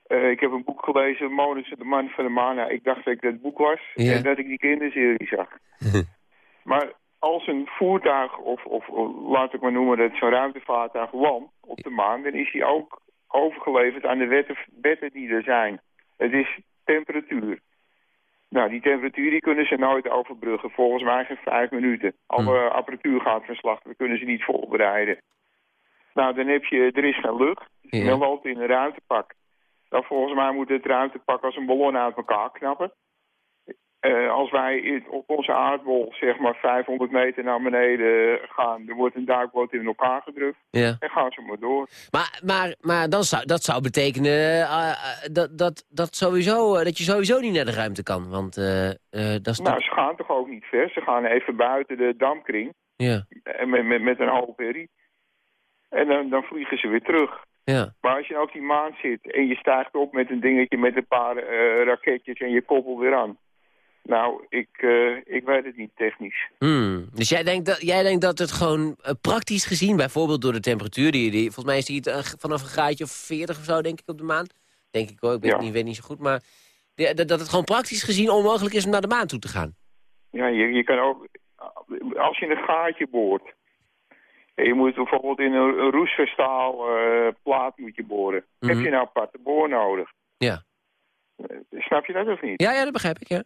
Uh, ik heb een boek gelezen, Modus de Man van de Maan. Nou, ik dacht dat ik dat boek was Ja. en dat ik die kinderserie zag. (laughs) maar als een voertuig, of, of, laat ik maar noemen dat zo'n ruimtevaartuig landt op de maan... dan is die ook overgeleverd aan de wetten, wetten die er zijn. Het is temperatuur. Nou, die temperatuur die kunnen ze nooit overbruggen. Volgens mij geen vijf minuten. Alle apparatuur gaat van slag. We kunnen ze niet voorbereiden. Nou, dan heb je, er is geen lucht. Ja. Dan loopt in een ruimtepak. Nou, volgens mij moet het ruimtepak als een ballon uit elkaar knappen. Uh, als wij op onze aardbol zeg maar 500 meter naar beneden gaan... dan wordt een duikboot in elkaar gedrukt Ja. en gaan ze maar door. Maar, maar, maar dan zou, dat zou betekenen eh, eh, dat, dat, dat, sowieso, eh, dat je sowieso niet naar de ruimte kan. Want eh, eh, dat is Nou, ze gaan toch ook niet ver. Ze gaan even buiten de dampkring Ja, en met, met, met een hoop herrie. En dan, dan vliegen ze weer terug. ja. Maar als je op die maan zit en je stijgt op met een dingetje met een paar eh, raketjes en je koppelt weer aan. Nou, ik, eh, ik weet het niet technisch. Hmm. Dus jij denkt, dat, jij denkt dat het gewoon eh, praktisch gezien, bijvoorbeeld door de temperatuur... Die, die, volgens mij is die het, eh, vanaf een graadje of 40 of zo, denk ik, op de maan. Denk ik hoor, ik weet, Ja. niet, weet niet zo goed. Maar de- dat, dat het gewoon praktisch gezien onmogelijk is om naar de maan toe te gaan. Ja, je, je kan ook... Als je een gaatje boort... en je moet bijvoorbeeld in een, een roestvestaal eh, plaat moet je boren. Mhm. Heb je nou aparte boor nodig? Ja. Snap je dat of niet? Ja, ja, dat begrijp ik, ja.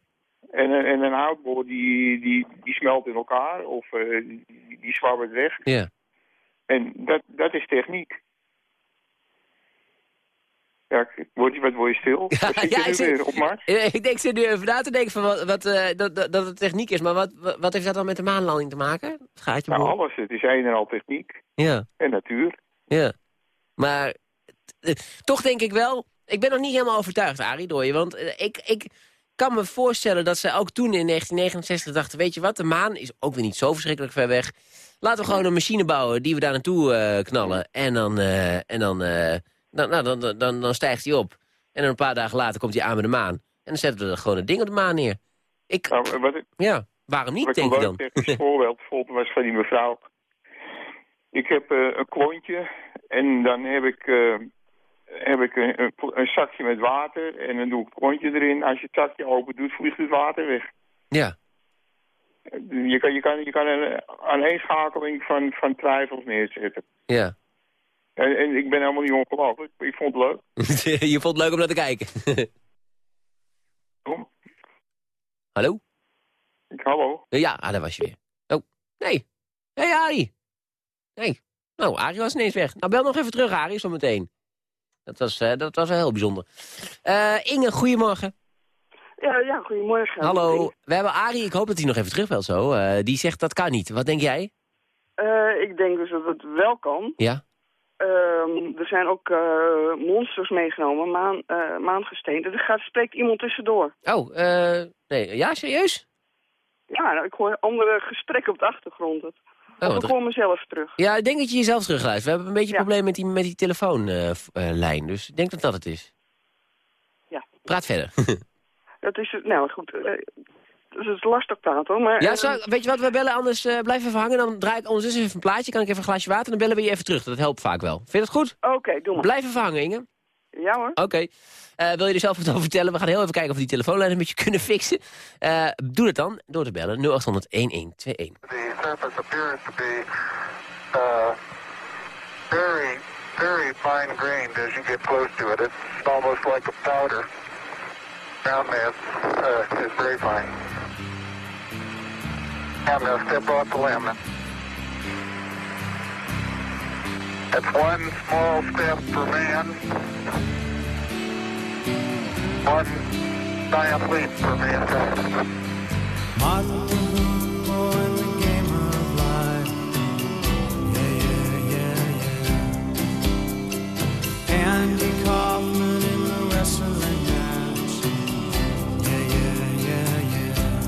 En, een- en een houtboor die, die, die smelt in elkaar of eh, die, die zwabbert weg. Ja. En dat, dat is techniek. Ja, word je, wat word je stil? (laughs) Ja, zit je ik zit- op Mars? Eh, Ik denk, ik zit nu even na te denken van wat, wat, eh, dat, dat, dat het techniek is. Maar wat, wat heeft dat dan met de maanlanding te maken? Het gaatje Nou, alles. Het is een en al techniek Ja, en natuur. ja. Maar eh, toch denk ik wel... Ik ben nog niet helemaal overtuigd, Arie, door je. Want eh, ik, ik kan me voorstellen dat ze ook toen in 1969 dachten... weet je wat, de maan is ook weer niet zo verschrikkelijk ver weg. Laten we gewoon een machine bouwen die we daar naartoe eh, knallen. En dan, eh, en dan, eh, dan, nou, dan, dan, dan, dan stijgt hij op. En dan een paar dagen later komt hij aan met de maan. En dan zetten we er gewoon een ding op de maan neer. Ik, Nou, wat, ik- ja, waarom niet, wat ik denk een leuk dan? technisch voorbeeld vond was van die mevrouw. Ik heb een klontje en dan heb ik, heb ik een, een, een zakje met water en dan doe ik het klontje erin. Als je het zakje open doet, vliegt het water weg. Ja, Je kan, je kan, je kan een aaneenschakeling van, van twijfels neerzetten. ja. En, en ik ben helemaal niet ongelooflijk. Ik vond het leuk. (laughs) je vond het leuk om naar te kijken. Kom. Hallo? Ik, hallo. Ja, ah, daar was je weer. Oh, nee. Hé, hey, Arie. Nee. Nou, Arie was ineens weg. Nou, bel nog even terug, Arie, zo meteen. Dat was, eh, dat was wel heel bijzonder. Eh, Inge, goedemorgen. Ja, ja, goedemorgen. Hallo. We hebben Arie, ik hoop dat hij nog even terugbelt zo. Eh, die zegt dat kan niet. Wat denk jij? Ik denk dus dat het wel kan. Ja? Eh, ehm, er zijn ook monsters meegenomen, maan, maangesteenten. Er gaat, spreekt iemand tussendoor. Oh, nee, ja, serieus? Ja, nou, ik hoor andere gesprekken op de achtergrond. Oh, ik hoor mezelf terug. Ja, ik denk dat je jezelf terugluistert. We hebben een beetje een probleem met die, met die telefoonlijn, dus ik denk dat dat het is. Ja. Praat verder. (laughs) dat is, nou goed, dus het is lastig praten, maar... Ja, zo, weet je wat, we bellen anders, uh, blijf even hangen. Dan draai ik ondertussen even een plaatje, kan ik even een glaasje water... en dan bellen we je even terug. Dat helpt vaak wel. Vind je dat goed? Oké, okay, doe maar. Blijf even hangen, Inge. Ja hoor. Oké. Okay. Uh, wil je er zelf wat over vertellen? We gaan heel even kijken of we die telefoonlijn een beetje (laughs) kunnen fixen. Uh, doe het dan door te bellen 0800-1121. The surface appears to be uh, very, very fine grained as you get close to it. It's almost like a powder. Ground mass uh, is very fine. I'm going to step off the limb. That's one small step for man, one giant leap for mankind. In the game of life. Yeah, yeah, yeah, yeah. Andy Kaufman in the wrestling match. Yeah, yeah, yeah, yeah.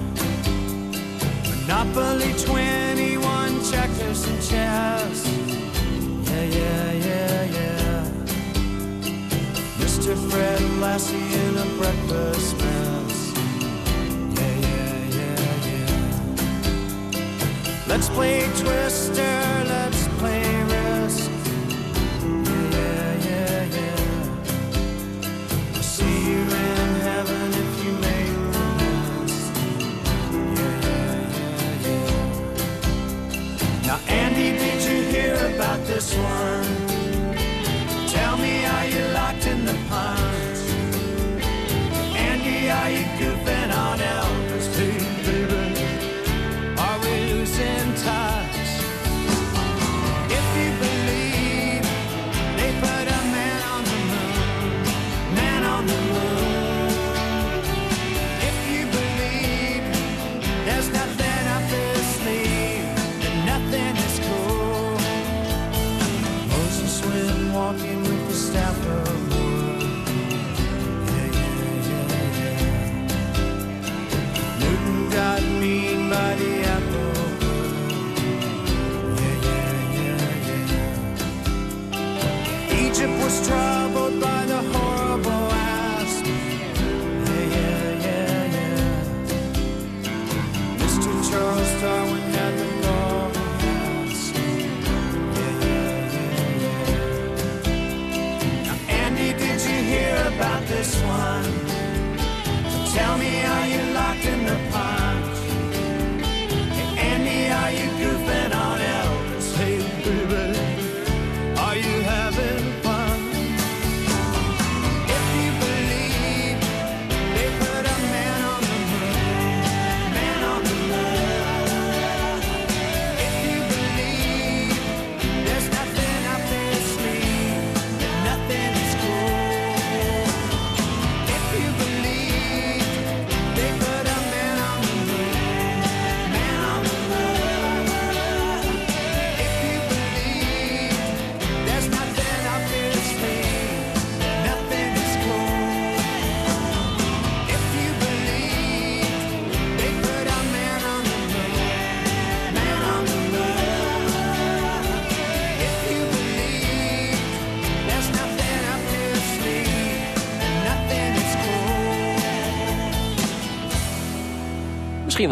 Monopoly 21 checkers and chess. Yeah, yeah, yeah. Mr. Fred Lassie in a breakfast mess. Yeah, yeah, yeah, yeah. Let's play Twister, let's one?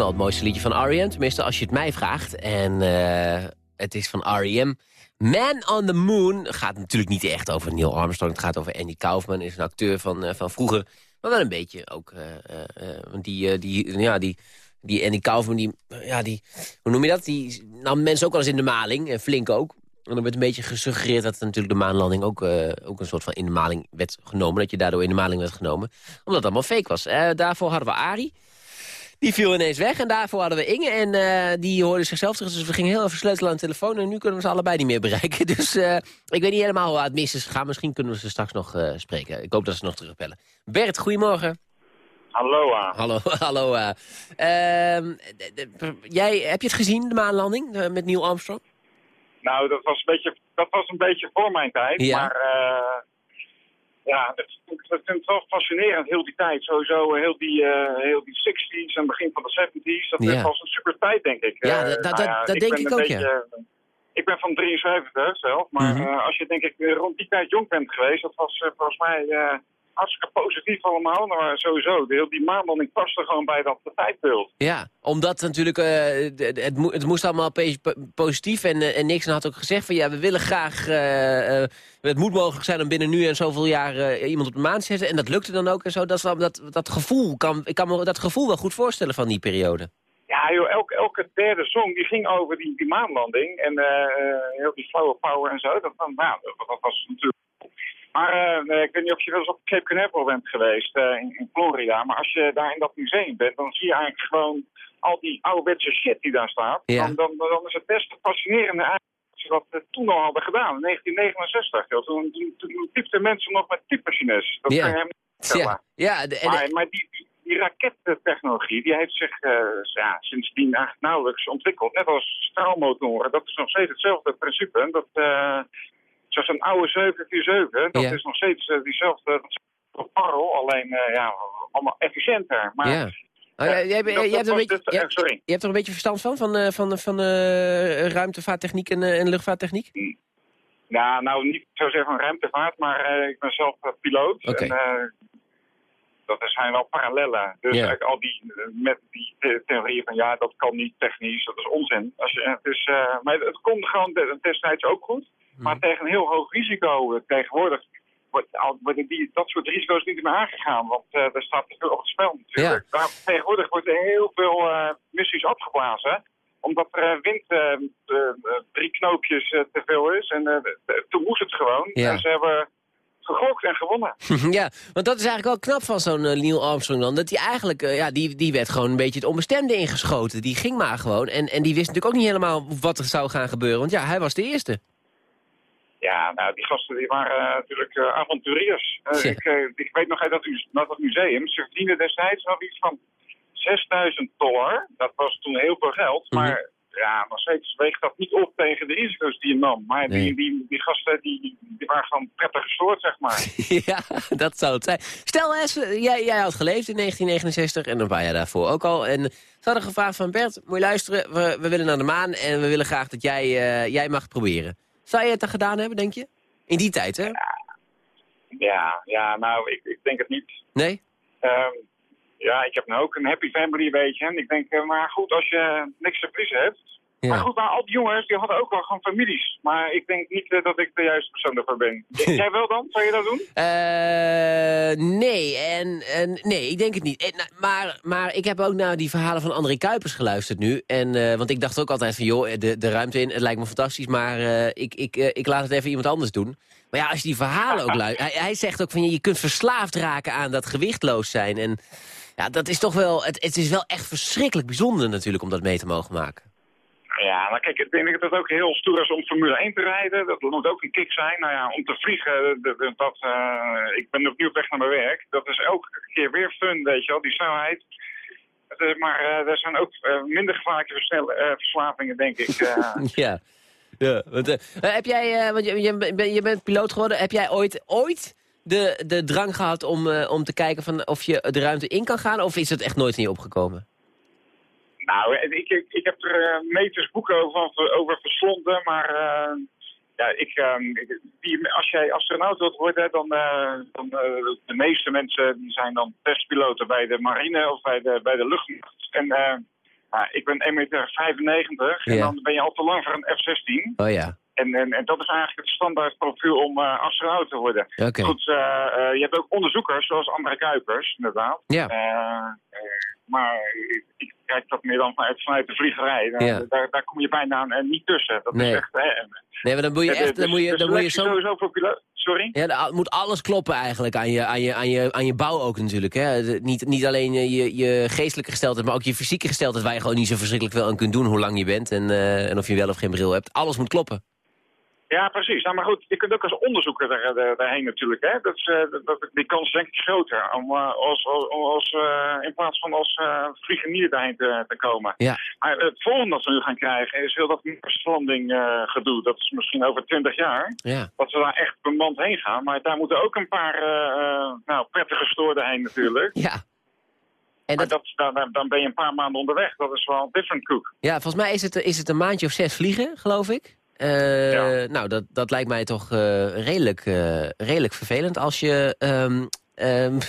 Het mooiste liedje van R.E.M. Tenminste, als je het mij vraagt. En eh, het is van R.E.M. Man on the Moon gaat natuurlijk niet echt over Neil Armstrong. Het gaat over Andy Kaufman, is een acteur van, eh, van vroeger. Maar wel een beetje ook. eh, eh, want die, die, ja, die, die Andy Kaufman, die, ja, die, hoe noem je dat? Die nam mensen ook wel eens in de maling, en flink ook. En er werd een beetje gesuggereerd dat natuurlijk de maanlanding ook, ook een soort van in de maling werd genomen. Dat je daardoor in de maling werd genomen. Omdat het allemaal fake was. Daarvoor hadden we Arie. Die viel ineens weg en daarvoor hadden we Inge. En eh, die hoorde zichzelf terug. Dus we gingen heel even sleutelen aan de telefoon. En nu kunnen we ze allebei niet meer bereiken. (laughs) Dus eh, ik weet niet helemaal hoe het mis is gegaan. Misschien kunnen we ze straks nog eh, spreken. Ik hoop dat ze nog terugbellen. Bert, goedemorgen. Hallo, ah. Hallo, hallo. eh. Ehm, jij, heb je het gezien, de maanlanding, met Neil Armstrong? Nou, dat was een beetje, dat was een beetje voor mijn tijd. Ja. Maar ja, het, ik vind het wel fascinerend, heel die tijd. Sowieso heel die, eh, heel die 60s en begin van de 70s. Dat Ja. was een super tijd, denk ik. Ja, Eh, dat- dat- nou dat denk ben ik ook, ja. beetje- Ik ben van 73 zelf, maar Mhm. eh, als je denk ik eh, rond die tijd jong bent geweest, dat was eh, volgens mij eh, hartstikke positief allemaal. Maar sowieso, de, heel die maanlanding paste gewoon bij dat tijdbeeld. Ja, omdat natuurlijk, eh, het, mo- het moest allemaal positief. En, eh, en Nixon had ook gezegd van ja, we willen graag, eh, het moet mogelijk zijn om binnen nu en zoveel jaar iemand op de maan te zetten. En dat lukte dan ook en zo. Dat, is dat, dat gevoel, kan, ik kan me dat gevoel wel goed voorstellen van die periode. Ja, joh, elke, elke derde song die ging over die, die maanlanding. En heel die flower power en zo. Dat, nou, dat was natuurlijk... Maar eh, ik weet niet of je wel eens op Cape Canaveral bent geweest eh, in, in Florida. Maar als je daar in dat museum bent, dan zie je eigenlijk gewoon al die ouderwetse shit die daar staat. Ja. Dan, dan, dan is het best een fascinerende eigenlijk dat ze dat eh, toen al hadden gedaan, in 1969. joh. Toen, toen, toen typten mensen nog met typemachines. Dat Ja. kan je hem niet vertellen. Ja, ja de- Maar, maar die, die, die rakettechnologie die heeft zich eh, ja, sindsdien eigenlijk nauwelijks ontwikkeld. Net als straalmotoren. Dat is nog steeds hetzelfde principe. Dat, eh, zoals een oude 747, dat Ja. is nog steeds eh, diezelfde dat parel, alleen eh, ja, allemaal efficiënter. Maar, ja. Oh, dat- dat hebt een beetje, eh, je hebt er een beetje verstand van, van, eh, van, van eh, ruimtevaarttechniek en, eh, en luchtvaarttechniek? Ja, nou niet zozeer van ruimtevaart, maar eh, ik ben zelf eh, piloot. Oké. En, eh, dat zijn wel parallellen. Dus Ja. eigenlijk al die, eh, met die the- theorieën van ja, dat kan niet technisch, dat is onzin. Als je, het is, eh, maar het komt gewoon de- destijds ook goed. Maar tegen een heel hoog risico eh, tegenwoordig wordt, worden die, dat soort risico's niet meer aangegaan. Want eh er staat te veel op het spel natuurlijk. Daar, tegenwoordig worden heel veel eh, missies afgeblazen omdat er eh, wind drie knoopjes te veel is. En toen moest het gewoon. Ja. En ze hebben gegokt en gewonnen. (laughs) ja, want dat is eigenlijk wel knap van zo'n Neil Armstrong dan. Dat hij eigenlijk, ja, die, die werd gewoon een beetje het onbestemde ingeschoten. Die ging maar gewoon. En, en die wist natuurlijk ook niet helemaal wat er zou gaan gebeuren. Want ja, hij was de eerste. Ja, nou, die gasten die waren eh, natuurlijk eh, avonturiers. Eh, Ja. ik, ik weet nog uit dat, u- dat, museum, ze verdienden destijds nog iets van 6000 dollar. Dat was toen heel veel geld, Mhm. maar ja, nog steeds weegt dat niet op tegen de risico's die je nam. Maar Nee. die, die, die gasten die, die waren gewoon prettig gestoord, zeg maar. (laughs) ja, dat zou het zijn. Stel, eens, jij, jij had geleefd in 1969 en een paar jaar daarvoor ook al. En ze hadden gevraagd van Bert, moet je luisteren, we, we willen naar de maan en we willen graag dat jij, jij mag proberen. Zou je het dan gedaan hebben, denk je? In die tijd, hè? Ja, ja nou, ik, ik denk het niet. Nee? Ehm, ja, ik heb nou ook een happy family, weet je. En ik denk, eh, maar goed, als je niks te verliezen hebt. Ja. Maar goed, maar al die jongens, die hadden ook wel gewoon families. Maar ik denk niet eh, dat ik de juiste persoon daarvoor ben. (laughs) Jij wel dan? Zou je dat doen? Eh, nee, en, en, nee, ik denk het niet. En, nou, maar, maar ik heb ook naar die verhalen van André Kuipers geluisterd nu. En, eh, want ik dacht ook altijd van, joh, de, de ruimte in, het lijkt me fantastisch... maar ik, ik, ik laat het even iemand anders doen. Maar ja, als je die verhalen ook luistert... Hij, hij zegt ook van, je kunt verslaafd raken aan dat gewichtloos zijn. En ja, dat is toch wel... Het, het is wel echt verschrikkelijk bijzonder natuurlijk om dat mee te mogen maken. Ja, maar kijk, ik denk dat het ook heel stoer is om Formule 1 te rijden. Dat moet ook een kick zijn. Nou ja, om te vliegen, dat, eh, ik ben opnieuw op weg naar mijn werk. Dat is elke keer weer fun, weet je wel, die snelheid. Maar eh, er zijn ook eh, minder gevaarlijke verslavingen, denk ik. (laughs) ja. ja want, heb jij, want je, je, bent- piloot geworden, heb jij ooit, ooit de, de drang gehad om, om te kijken van of je de ruimte in kan gaan? Of is het echt nooit je opgekomen? Nou, ik, ik, ik heb er eh, meters boeken over, over verslonden, maar eh, ja, ik, ehm, ik- die, als jij astronaut wilt worden, dan, eh, dan de meeste mensen die zijn dan testpiloten bij de marine of bij de, bij de luchtmacht. En ik ben 1,95 meter en Ja. dan ben je al te lang voor een F-16. Oh ja. En, en, en dat is eigenlijk het standaard profiel om eh, astronaut te worden. Goed, je hebt ook onderzoekers, zoals André Kuipers, inderdaad. Ja. Maar ik, ik kijk dat meer dan vanuit, vanuit de vliegerij. Daar, Ja. daar, daar kom je bijna eh, niet tussen. Dat Nee. is echt... Hè, Nee, maar dan moet je echt... de- Dan moet je, de dan moet je zo... sowieso voor piloot... Sorry? Ja, dan moet alles kloppen eigenlijk aan je, aan je, aan je, aan je bouw ook natuurlijk. Hè? De- niet, niet alleen eh, je, je geestelijke gesteldheid, maar ook je fysieke gesteldheid... waar je gewoon niet zo verschrikkelijk veel aan kunt doen hoe lang je bent... en, eh, en of je wel of geen bril hebt. Alles moet kloppen. Ja, precies. Nou, maar goed, je kunt ook als onderzoeker daar, daar- daarheen natuurlijk. Hè? Dat is, eh, dat, die kans is denk ik groter om, eh, als, als, eh, in plaats van als uh, vliegenier daarheen te, te komen. Ja. Maar het volgende dat we nu gaan krijgen is heel dat Marslanding eh gedoe. Dat is misschien over twintig jaar. Ja. Dat we daar echt bemand heen gaan. Maar daar moeten ook een paar nou, prettige stoorden heen natuurlijk. Ja. En maar dat, dan, dan ben je een paar maanden onderweg. Dat is wel een different cook. Ja, volgens mij is het, is het een maandje of zes vliegen, geloof ik. Eh, Nou, dat, dat lijkt mij toch eh, redelijk, eh, redelijk vervelend als je... ehm, ehm,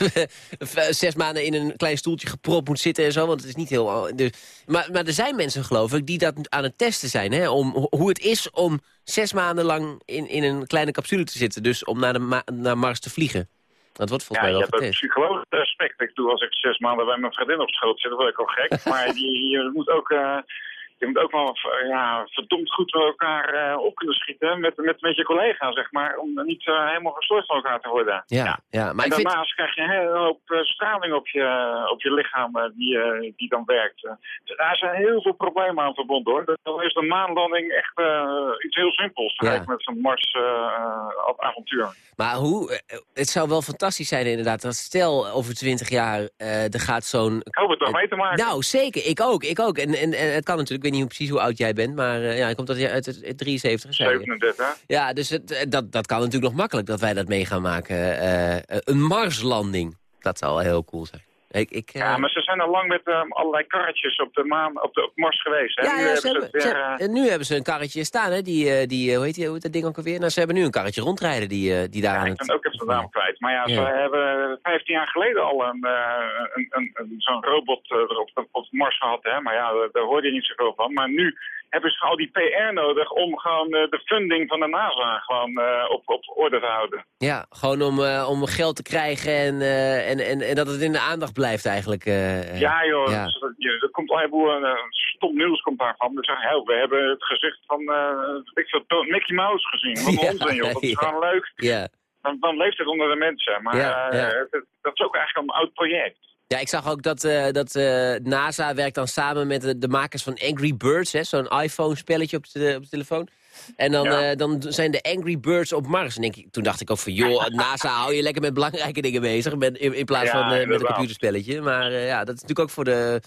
(laughs) zes maanden in een klein stoeltje gepropt moet zitten en zo, want het is niet heel... Dus, maar, maar er zijn mensen, geloof ik, die dat aan het testen zijn, hè, om ho- hoe het is om zes maanden lang in, in een kleine capsule te zitten, dus om naar, de naar Mars te vliegen. Dat wordt volgens Ja, mij wel ook getest. psychologisch aspect. Ik doe als ik zes maanden bij mijn vriendin op schoot zit, dan word ik al gek. (laughs) maar je, je moet ook... je moet ook wel eh, ja, verdomd goed met elkaar eh, op kunnen schieten met, met, met je collega, zeg maar. Om niet eh, helemaal gestoord van elkaar te worden. Ja, ja. maar en ik vind... daarnaast krijg je een hele hoop straling op je, op je lichaam die, die dan werkt. Dus daar zijn heel veel problemen aan verbonden hoor. Dan is de maanlanding echt iets heel simpels. Ja. met zo'n Mars-avontuur. Maar hoe, het zou wel fantastisch zijn inderdaad. Dat stel over twintig jaar, er gaat zo'n... Ik hoop het toch mee te maken. Nou, zeker. Ik ook. Ik ook. En, en, en het kan natuurlijk, weet niet precies hoe oud jij bent, maar uh, ja, komt dat uit het, het 73, zei je. 37. Ja, dus het, eh, dat, dat kan natuurlijk nog makkelijk dat wij dat mee gaan maken. Uh, een Marslanding. Dat zou wel heel cool zijn. Ik, ik, uh... Ja, maar ze zijn al lang met um, allerlei karretjes op de maan, op, de, op Mars geweest. Hè? Ja, nu, ja, hebben ze hebben, weer, ze, uh... nu hebben ze een karretje staan, hè? Die, die, hoe, heet die, hoe heet dat ding ook alweer? Nou, ze hebben nu een karretje rondrijden die, die daar ja, aan ik het... ben ook even de naam kwijt. Maar ja, ja, ze hebben 15 jaar geleden al een, een, een, een zo'n robot op, op Mars gehad. Hè? Maar ja, daar, daar hoorde je niet zoveel van. Maar nu hebben ze al die PR nodig om gewoon uh, de funding van de NASA gewoon uh, op, op orde te houden. Ja, gewoon om, uh, om geld te krijgen en, en, en, en, dat het in de aandacht blijft eigenlijk. ja joh, ja. Dus, er komt een heleboel stom nieuws komt daarvan. Dan zeggen we hebben het gezicht van ik veel, Mickey Mouse gezien. Wat (laughs) een onzin joh, dat is ja. gewoon leuk. Ja. Dan, dan leeft het onder de mensen. Maar ja, dat, dat is ook eigenlijk een oud project. Ja, ik zag ook dat, uh, dat uh, NASA werkt dan samen met de, de makers van Angry Birds, zo'n iPhone-spelletje op, op de telefoon. En dan, ja. uh, dan zijn de Angry Birds op Mars. En ik, toen dacht ik ook van, joh, (laughs) NASA hou je lekker met belangrijke dingen bezig. Met, in, in, plaats ja, van met een computerspelletje. Maar ja, dat is natuurlijk ook voor de...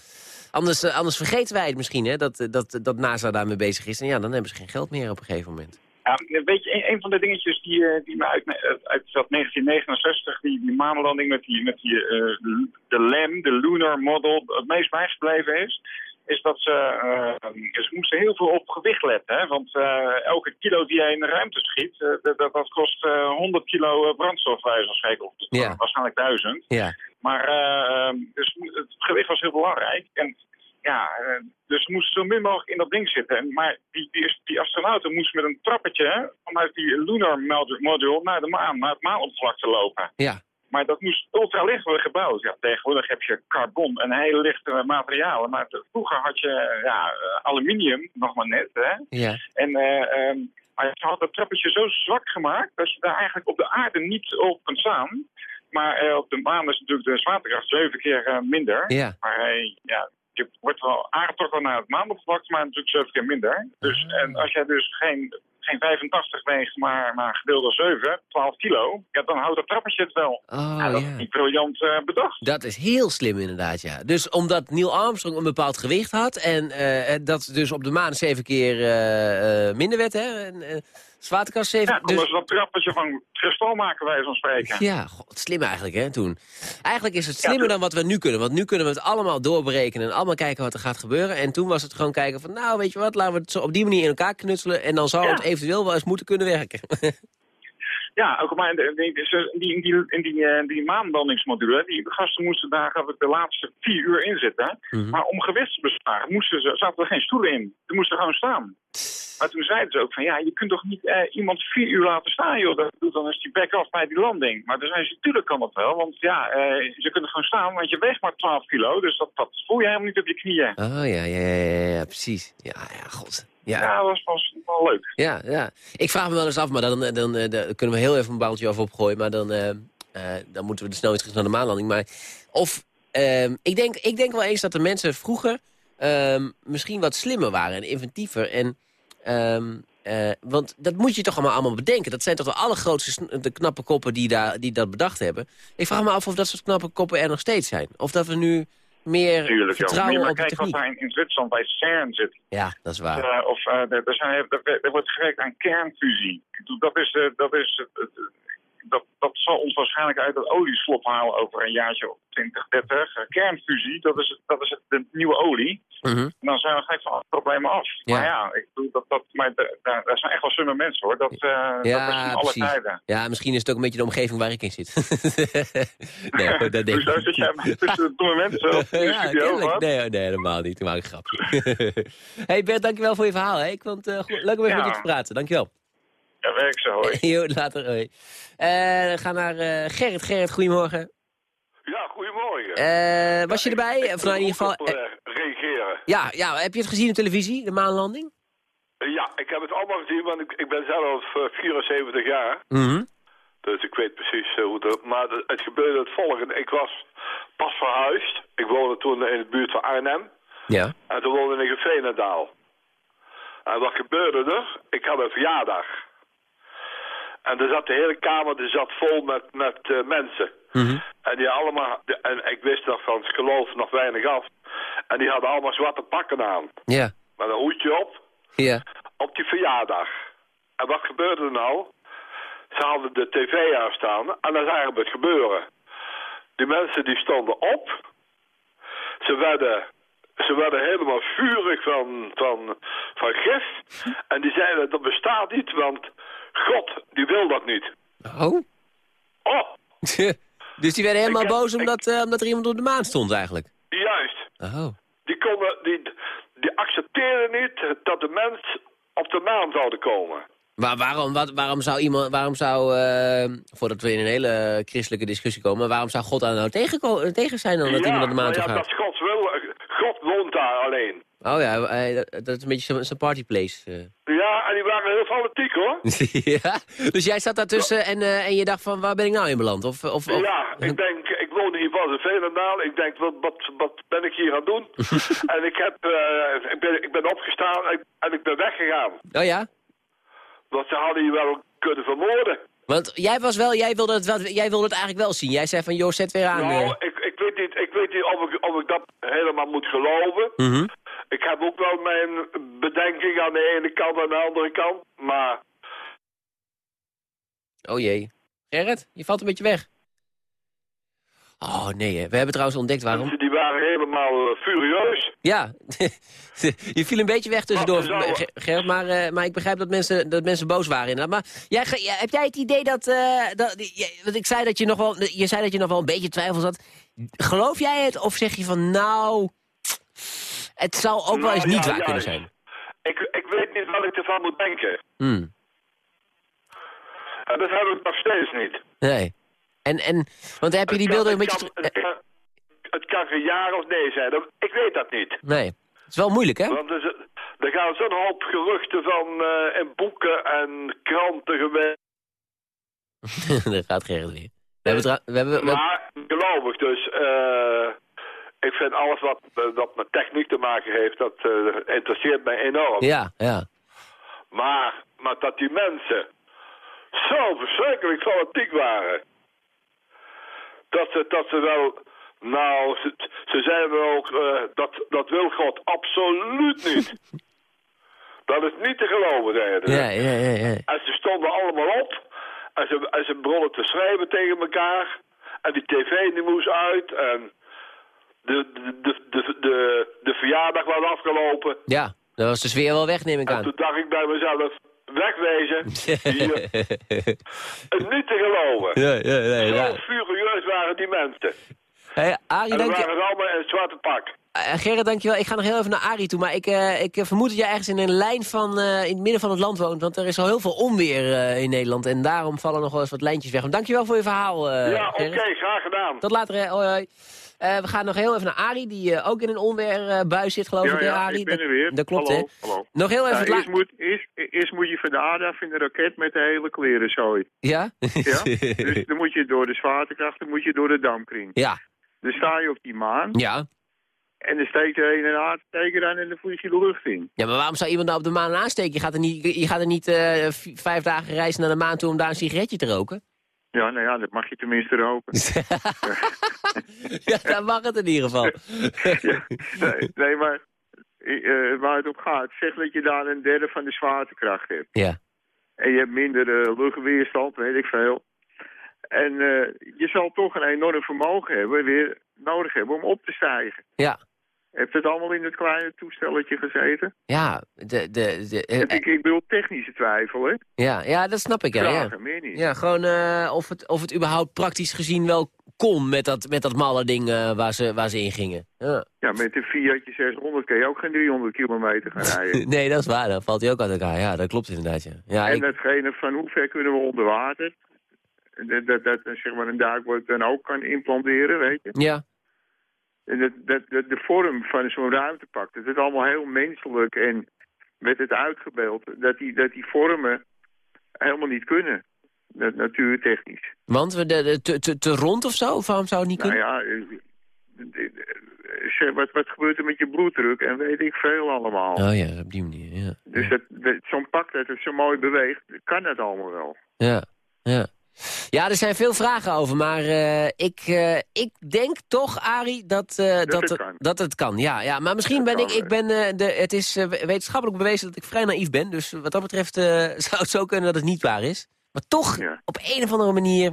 Anders, anders vergeten wij het misschien, hè, dat, dat, dat NASA daarmee bezig is. En ja, dan hebben ze geen geld meer op een gegeven moment. Ja, weet je, een, een, van de dingetjes die, die me uit, uit dat 1969, die, die maanlanding met, die, met die, uh, de LAM, de Lunar Model, het meest bijgebleven is, is dat ze, uh, ze moesten heel veel op gewicht letten. Hè? Want uh, elke kilo die jij in de ruimte schiet, dat, dat, kost 100 kilo brandstof, bij zo'n spreken. Of ja. waarschijnlijk 1000. Ja. Maar dus het gewicht was heel belangrijk. En ja, dus ze moesten zo min mogelijk in dat ding zitten. Maar die, die, die astronauten moesten met een trappetje vanuit die lunar module naar de maan, naar het maanoppervlakte lopen. Ja. Maar dat moest ultralicht worden gebouwd. Ja, tegenwoordig heb je carbon en hele lichte materialen. Maar vroeger had je ja, aluminium, nog maar net. Hè? Ja. En, uh, um, maar ze hadden dat trappetje zo zwak gemaakt... dat je daar eigenlijk op de aarde niet op kunt staan. Maar uh, op de maan is natuurlijk de zwaartekracht zeven keer uh, minder. Ja. Maar ja, je wordt wel aangetrokken naar het maanoppervlakte, maar natuurlijk zeven keer minder. Dus, en als jij dus geen, geen 85 weegt, maar, maar gedeeld door 7, 12 kilo, ja, dan houdt dat trappetje het wel. Oh, ja, dat ja. is niet briljant uh, bedacht. Dat is heel slim inderdaad, ja. Dus omdat Neil Armstrong een bepaald gewicht had en uh, dat dus op de maan zeven keer uh, minder werd, hè? En, Zwaartekracht 7. Ja, dus... dat trappetje van kristal maken, wij van spreken. Ja, god, slim eigenlijk, hè, toen. Eigenlijk is het slimmer ja, dan wat we nu kunnen. Want nu kunnen we het allemaal doorberekenen en allemaal kijken wat er gaat gebeuren. En toen was het gewoon kijken van, nou, weet je wat, laten we het zo op die manier in elkaar knutselen. En dan zou ja. het eventueel wel eens moeten kunnen werken. (laughs) Ja, ook maar in die, die, die, in die, die maanlandingsmodule, die gasten moesten daar de laatste vier uur in zitten. Mm -hmm. Maar om gewicht te besparen moesten ze, zaten er geen stoelen in. Ze moesten gewoon staan. Maar toen zeiden ze ook van, ja, je kunt toch niet uh, iemand vier uur laten staan, joh. Dat doet dan eens die back-off bij die landing. Maar toen zei ze, tuurlijk kan dat wel. Want ja, uh, ze kunnen gewoon staan, want je weegt maar 12 kilo. Dus dat, dat voel je helemaal niet op je knieën. Oh, ja, ja, ja, ja precies. Ja, ja, god. Ja, ja dat was, was wel leuk. Ja, ja. Ik vraag me wel eens af, maar dan, dan, dan, dan kunnen we heel even een baaltje over opgooien. Maar dan, uh, dan moeten we de snelheid terug naar de maanlanding. Maar of, ik, denk, ik denk wel eens dat de mensen vroeger misschien wat slimmer waren en inventiever. En Um, Eh, want dat moet je toch allemaal, allemaal bedenken. Dat zijn toch de allergrootste, de knappe koppen die, daar, die dat bedacht hebben. Ik vraag me af of dat soort knappe koppen er nog steeds zijn. Of dat we nu meer Tuurlijk, vertrouwen maar op de kijken wat daar in, in Zwitserland bij CERN zit. Ja, dat is waar. Eh, of eh, er, zijn, er, er wordt gewerkt aan kernfusie. Dat, is, dat, is, dat, dat zal ons waarschijnlijk uit het olieslop halen over een jaartje of 20, 30. Eh, kernfusie, dat is, dat is de nieuwe olie. Mhm. En dan zijn we gelijk van alle problemen af. Ja. Maar ja, ik bedoel, dat, dat, maar daar, daar zijn echt wel slimme mensen hoor. Dat, eh dat is van alle tijden. Ja, misschien is het ook een beetje de omgeving waar ik in zit. (laughs) nee, hoor, dat denk ik (laughs) zit jij tussen domme mensen de (laughs) ja, studio? Nee, nee, helemaal niet. Ik maak een grapje. hey Bert, dankjewel voor je verhaal. Hè. Ik vond het eh, goed- leuk om even met je te praten. Dankjewel. Ja, werk zo hoor. (laughs) Jo, later. Hoi. Eh, we gaan naar eh, Gerrit. Gerrit, goedemorgen. Ja, goedemorgen. Eh, was je erbij? Of nou, in ieder geval... Op, eh, reageren. ja, ja, heb je het gezien op televisie, de maanlanding? Ja, ik heb het allemaal gezien, want ik, ik ben zelf eh, 74 jaar. Mhm. Dus ik weet precies hoe het... Maar het, het gebeurde het volgende. Ik was pas verhuisd. Ik woonde toen in de buurt van Arnhem. Ja. En toen woonde ik in Veenendaal. En wat gebeurde er? Ik had een verjaardag. En er zat de hele kamer die zat vol met, met eh, mensen. En die allemaal, en ik wist nog van het geloof nog weinig af. En die hadden allemaal zwarte pakken aan. Ja. Met een hoedje op, Ja. op die verjaardag. En wat gebeurde er nou? Ze hadden de tv aanstaan en dan zagen we het gebeuren. Die mensen die stonden op. Ze werden, ze werden helemaal vurig van, van, van gif. En die zeiden dat bestaat niet, want God die wil dat niet. Oh? Oh, (laughs) dus die werden helemaal heb- boos omdat, eh, omdat er iemand op de maan stond eigenlijk? juist. Oh. Die, konden, die, die accepteerden niet dat de mens op de maan zouden komen. Maar waarom, wat, waarom zou iemand, waarom zou, eh, voordat we in een hele christelijke discussie komen, waarom zou God daar nou tegen, tegen zijn dan dat iemand naar de maan maar toe ja, gaat? dat is Gods wil. God woont daar alleen. Oh ja, dat, is een beetje zijn- partyplace. eh. Ja, en die waren heel fanatiek hoor. (laughs) ja, dus jij zat daartussen en, eh, en je dacht van, waar ben ik nou in beland? Of, of, of- Ja, ik denk, ik woon hier pas in Veenendaal. Ik denk, wat, wat, wat ben ik hier aan doen? (laughs) en ik, heb, eh, ik, ben, ik ben opgestaan en, en ik ben weggegaan. Oh ja? Want ze hadden je wel kunnen vermoorden. Want jij, was wel, jij, wilde het wel, jij wilde het eigenlijk wel zien. Jij zei van, joh, zet weer aan. Nou, ik, ik weet niet, ik weet niet of, ik, of ik dat helemaal moet geloven. Mhm. Ik heb ook wel mijn bedenking aan de ene kant en de andere kant. Maar Oh jee. Gerrit, je valt een beetje weg. Oh nee, hè. we hebben trouwens ontdekt waarom. die waren helemaal eh, furieus. Ja, (laughs) je viel een beetje weg tussendoor, Ger- Gerrit, maar, eh, maar ik begrijp dat mensen, dat mensen boos waren inderdaad. Maar jij, heb jij het idee dat, eh, dat want ik zei dat je nog wel, je zei dat je nog wel een beetje twijfels had. Geloof jij het of zeg je van nou, het zou ook wel Nou, eens niet ja, waar kunnen zijn? Ik, ik weet niet wat ik ervan moet denken. Hmm, En dat heb ik nog steeds niet. nee. En, en, want heb je die beelden een beetje... het, kan, het kan geen ja of nee zijn. Dat- Ik weet dat niet. Nee, het is wel moeilijk hè? Want er, er gaan zo'n hoop geruchten van eh, in boeken en kranten geweest. (laughs) Daar gaat Gerrit weer. We hebben, we hebben, we- Maar gelovig, dus eh, ik vind alles wat, eh, wat met techniek te maken heeft, dat eh, interesseert mij enorm. ja, ja. Maar, maar dat die mensen zo verschrikkelijk fanatiek waren. Dat ze, dat ze wel, nou, ze, ze zeiden ook, eh, dat, dat wil God absoluut niet. (laughs) dat is niet te geloven, zeiden ze. Ja, ja, ja, ja. En ze stonden allemaal op. En ze, en ze begonnen te schrijven tegen elkaar. En die tv die moest uit. En de, de, de, de, de, verjaardag was afgelopen. Ja, dat was de sfeer wel weg, neem ik En aan. toen dacht ik bij mezelf, wegwezen. (laughs) Niet te geloven. Ja, ja. Zo furieus waren die mensen. Hey, Arie, En dank waren allemaal in het zwarte pak. Eh, Gerrit, dankjewel. Ik ga nog heel even naar Arie toe. Maar ik, eh, ik vermoed dat jij ergens in een lijn van, in het midden van het land woont. Want er is al heel veel onweer in Nederland. En daarom vallen nog wel eens wat lijntjes weg. Maar dankjewel voor je verhaal, ja, oké, graag gedaan. Tot later, hè. Hoi, hoi. Eh, we gaan nog heel even naar Arie, die eh, ook in een onweerbui zit, geloof ja, ik, ja, Arie? ik ben er weer. Dat klopt, hallo, hè? Hallo. Nog heel even Ja, la- eerst, moet, eerst, eerst moet je van de aarde af in de raket met de hele kleren zooi. Ja? Ja? (laughs) dus dan moet je door de zwaartekracht, dan moet je door de dampkring. Ja. Dan sta je op die maan. Ja. En dan steekt er een een aardsteker aan en dan vlieg je de lucht in. Ja, maar waarom zou iemand nou op de maan aansteken? Je gaat er niet, je gaat er niet eh, vijf dagen reizen naar de maan toe om daar een sigaretje te roken? Ja, nou ja, dat mag je tenminste roken. (laughs) ja, dan mag het in ieder geval. (laughs) nee, nee, maar eh, waar het op gaat, zeg dat je daar een derde van de zwaartekracht hebt. Ja. En je hebt minder eh, luchtweerstand, weet ik veel. En eh, je zal toch een enorm vermogen hebben, weer nodig hebben om op te stijgen. Ja. Heeft het allemaal in het kleine toestelletje gezeten? Ja, de, de, de, eh, ik, ik bedoel technische twijfel, hè? ja, ja, dat snap ik. Ja, ja. Meer niet. ja gewoon eh, of, het, of het überhaupt praktisch gezien wel kon met dat, met dat malle ding eh, waar, ze, waar ze in gingen. Ja. Ja, met een Fiatje 600 kun je ook geen 300 kilometer gaan rijden. (laughs) nee, dat is waar. Dan valt hij ook uit elkaar. Ja, dat klopt inderdaad. Ja. Ja, en ik- datgene van hoe ver kunnen we onder water? Dat, dat, dat eh, zeg maar een duikboot dan ook kan implanteren, weet je? ja. En dat, dat, dat de vorm van zo'n ruimtepak, dat is allemaal heel menselijk en met het uitgebeeld, dat die, dat die vormen helemaal niet kunnen. Dat, natuurtechnisch. Want we de, de- te, te, te rond of zo? Of waarom zou het niet Nou kunnen? ja, eh, eh, zeg, wat, wat gebeurt er met je bloeddruk en weet ik veel allemaal. Oh ja, op die manier. Ja, Dus zo'n pak dat het zo mooi beweegt, kan dat allemaal wel. ja, ja. Ja, er zijn veel vragen over, maar eh, ik, eh, ik denk toch, Arie, dat, eh, dat, het kan. dat het kan. Ja, ja. maar misschien ben ik, ik ben, de, het is wetenschappelijk bewezen dat ik vrij naïef ben. Dus wat dat betreft (laughs) zou het zo kunnen dat het niet waar is. Maar toch, op een of andere manier...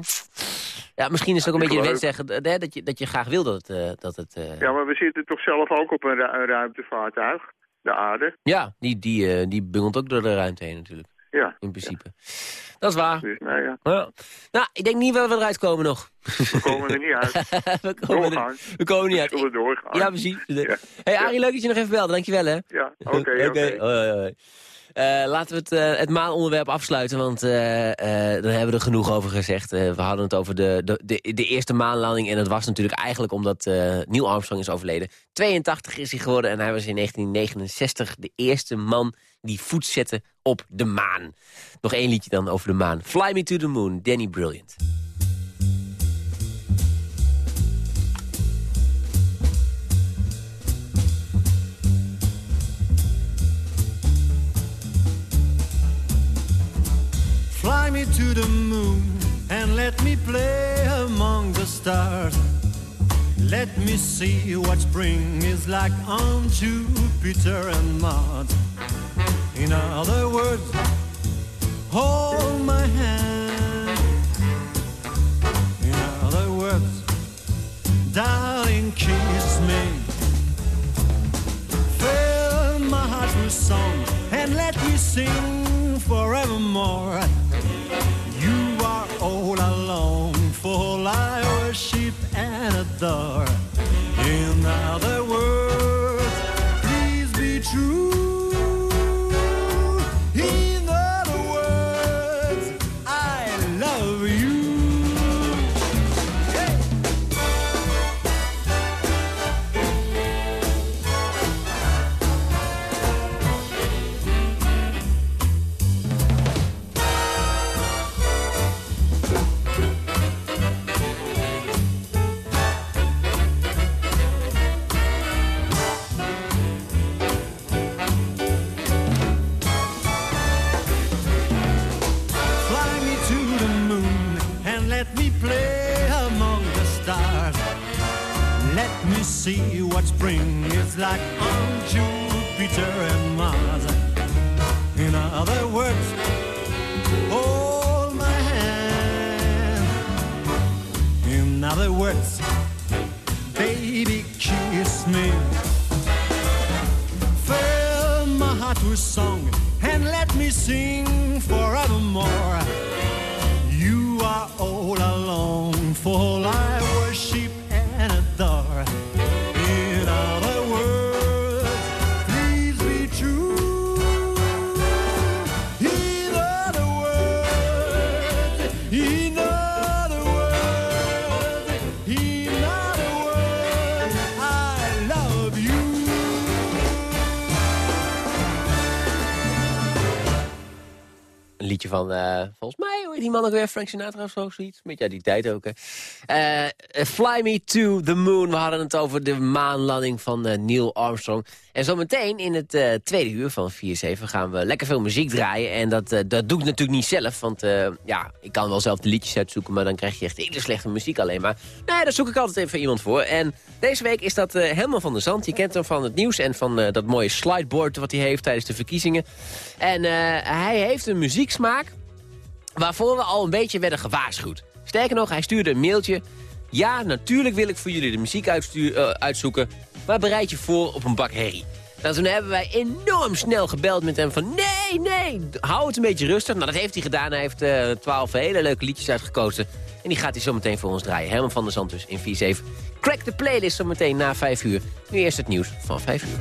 Ja, misschien is het ook een beetje een zeggen dat je, dat je graag wil dat het... dat het Ja, maar we zitten toch zelf ook op een, ru- een ruimtevaartuig, de aarde. ja, die, die, die bungelt ook door de ruimte heen natuurlijk. Ja. In principe. Dat is waar. Dus, nou ja, Ja. Nou, ik denk niet dat we eruit komen nog. we komen er niet uit. (laughs) we, komen er, we komen niet uit. We doorgaan. Ja, precies. hey, Arie, leuk dat je nog even belde. Dankjewel, hè. Ja, oké, (laughs) oké. Laten we het, eh, het maanonderwerp afsluiten, want eh, eh, daar hebben we er genoeg over gezegd. Eh, we hadden het over de, de, de, de eerste maanlanding en dat was natuurlijk eigenlijk omdat eh Neil Armstrong is overleden. 82 is hij geworden en hij was in 1969 de eerste man die voet zette op de maan. Nog één liedje dan over de maan. Fly Me to the Moon, Danny Brilliant. Let me see what spring is like on Jupiter and Mars. In other words, hold my hand. In other words, darling, kiss me. Fill my heart with song and let me sing with song and let me sing forevermore. You are all alone, for I worship Liedje van, eh, volgens mij, die man ook weer? Frank Sinatra of zo, zoiets? Beetje uit die tijd ook, hè. Eh, Fly Me to the Moon. We hadden het over de maanlanding van Neil Armstrong. En zometeen in het tweede uur van 4-7 gaan we lekker veel muziek draaien. En dat, dat doe ik natuurlijk niet zelf. Want ja, ik kan wel zelf de liedjes uitzoeken... maar dan krijg je echt hele slechte muziek alleen maar. Nee, daar zoek ik altijd even iemand voor. En deze week is dat helemaal van de Zand. Je kent hem van het nieuws en van dat mooie slideboard... wat hij heeft tijdens de verkiezingen. En hij heeft een muzieksmaak waarvoor we al een beetje werden gewaarschuwd. Sterker nog, hij stuurde een mailtje. Ja, natuurlijk wil ik voor jullie de muziek uh, uitzoeken, maar bereid je voor op een bak herrie. Nou, toen hebben wij enorm snel gebeld met hem van... nee, nee, hou het een beetje rustig. Nou, dat heeft hij gedaan. Hij heeft uh, twaalf hele leuke liedjes uitgekozen. En die gaat hij zo meteen voor ons draaien. Herman van der Zand dus in 4-7. Crack de playlist zo meteen na 5 uur. Nu eerst het nieuws van 5 uur.